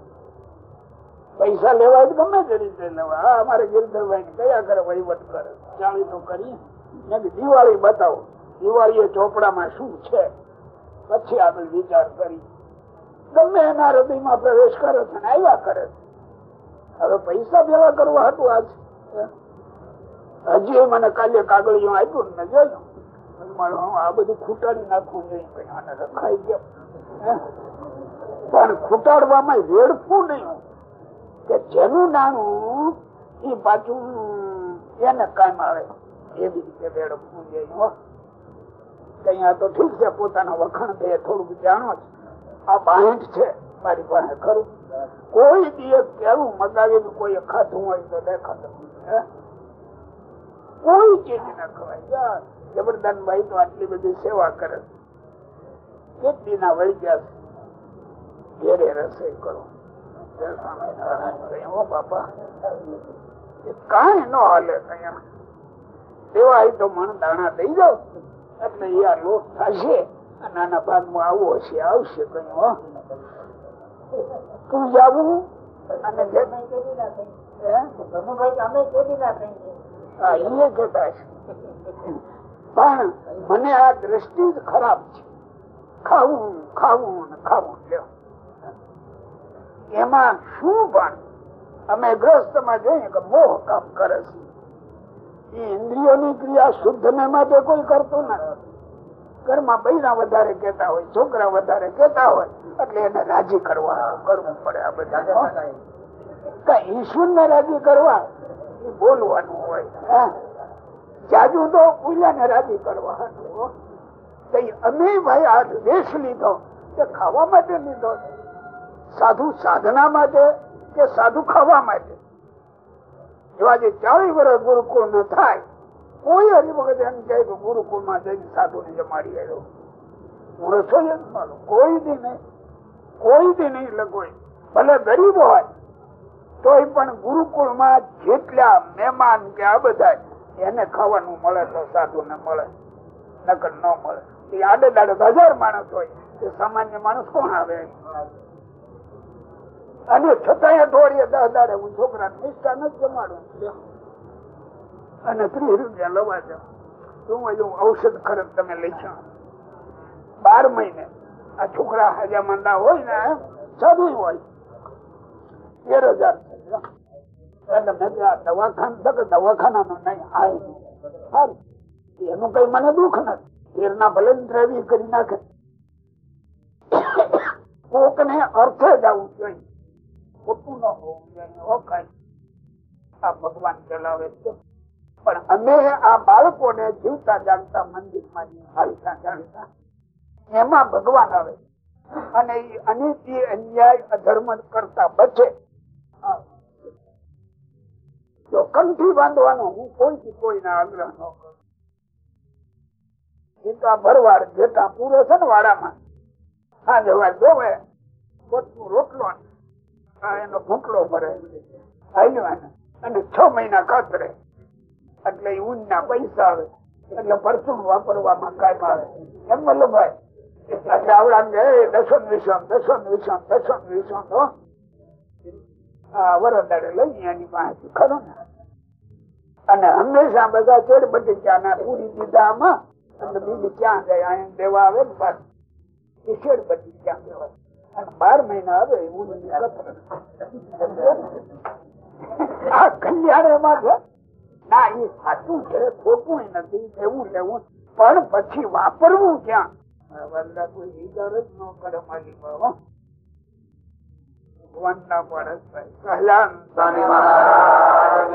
પૈસા લેવાય ગમે તે રીતે લેવા અમારે ગિરધરભાઈ કયા કરે, વહીવટ કરે. ચાલી તો કરી મેં દિવાળી બતાવો. દિવાળી એ ચોપડામાં શું છે? પછી આગળ વિચાર કરી. ગમે એના હૃદયમાં પ્રવેશ કરે છે ને આવ્યા કરે હવે પૈસા ભેગા કરવા હતું આજ. હજી મને કાલે કાગળિયું આપ્યું ને જોયું. આ બધું ખૂટાડી નાખવું જોઈએ આને રખાઈ ગયો? પણ ખૂટાડવામાં વેડફું નહીં. કે જેનું નાણું એ પાછું એને કામ આવે. એવી રીતે વેડફવું જોઈએ. કે તો ઠીક છે પોતાના વખાણ બે થોડુંક જાણો છે. આ બાહેઠ છે મારી પાસે ખરું. કોઈ દિવસ કેવું મગાવીને કોઈ ખાધું હોય તો દેખાતું કોઈ ચીજ ના ખવાય. જબરદાન ભાઈ તો આટલી બધી સેવા કરે કેટલી ના વળી ગયા ઘેરે રસોઈ કરો. જય સ્વામિનારાયણ કહ્યું, "હો બાપા. કાંઈ ન હાલે અહીંયા. દેવા તો મણ દાણા દઈ જાવ એટલે યાર લોટ થશે નાના ભાગમાં આવો હશે આવશે કઈ તું જાવું અને. પણ મને આ દ્રષ્ટિ જ ખરાબ છે. ખાવું ખાવું ને ખાવું લ્યો. એમાં શું પણ? અમે ગ્રસ્તમાં જોઈએ કે મોહ કામ કરે છે. એ ઇન્દ્રિયોની ક્રિયા શુદ્ધ ને માટે કોઈ કરતું નથી. ઘરમાં બૈરા વધારે કેતા હોય, છોકરા વધારે કેતા હોય, એટલે એને રાજી કરવા, કરવું પડે આ બધા ઈશ્વર ને રાજી કરવા, એ બોલવાનું હોય? જાજુ તો પૂજા રાજી કરવા અમે ભાઈ આ વેશ લીધો, તે ખાવા માટે લીધો સાધુ સાધના માટે કે સાધુ ખાવા માટે? જે ચાલીસ વર્ષ ગુરુકુળ ન થાય, કોઈ હરી વખત એમ કહે કે ગુરુકુળમાં જઈને સાધુ ને જમાડી આવ્યો હું રસોઈ જ માનું કોઈ દી નહીં, કોઈ દી નહીં એટલે ભલે ગરીબ હોય, તોય પણ ગુરુકુળમાં જેટલા મહેમાન કે આ બધા એને ખાવાનું મળે તો સાધુ ને મળે, નકર ન મળે. એ આડે દાડે હજાર માણસ હોય, એ સામાન્ય માણસ કોણ આવે? અને છતાંય અઠવાડિયે દસ દાડે હું છોકરા નિષ્ઠા નથી જમાડું. અને ત્રીસ રૂપિયા લવા જાઉં. એવું ઔષધ ખર્ચ તમે લઈ જાઓ બાર મહિને. આ છોકરા હજા માંદા હોય ને સાધુ હોય. તેર હજાર. દવાખાના દવાખાના નું નહીં? આ એનું. કઈ મને દુઃખ નથી. તેર ના ભલે ને કરી નાખે. કોક ને અર્થે જવું જોઈએ. ખોટું ન હોવું કાંઈ. આ ભગવાન ચલાવે છે. પણ અમે આ બાળકોને જીવતા જાણતા મંદિરમાં હાલતા જાણતા, એમાં ભગવાન આવે. અને એ અનિતિ, અન્યાય, અધર્મ કરતા બચે જો કંઠી બાંધવાનો હું કોઈ કોઈના આગ્રહ ન કરું. એ તો આ ભરવાડ જેટા પૂરો છે ને વાડામાં. હા જવા જોવે પોતનું રોટલો ને એનો ઘૂંટલો ભરે. અને છ મહિના કતરે. એટલે ઈ ઊનના પૈસા આવે. એટલે પરસું વાપરવામાં કાયમ આવે. એમ વલ્લભભાઈ એટલે આવડા દસન વિશ્વામ દસો વિશ્વામ દસન વિશ્વામ તો વરદાડે લઈ એની પાસે. ખરો ને? અને હંમેશા બધા ચેડ બટી ના પૂરી દીધા આમાં અને બીજી ક્યાં અહીંયા દેવા આવે ને પાછું. એ ચેડ બટી ક્યાં દેવાય બાર મહિના આવે એવું આ કલ્યાણ એમાં છે? ના એ સાચું છે ખોટું નથી એવું લેવું પણ પછી વાપરવું ક્યાં? વરદા કોઈ વિચાર જ ન કરે મારી બાબા. ભગવાન ના પાડે કલ્યાણ
સ્વામી મહારાજ.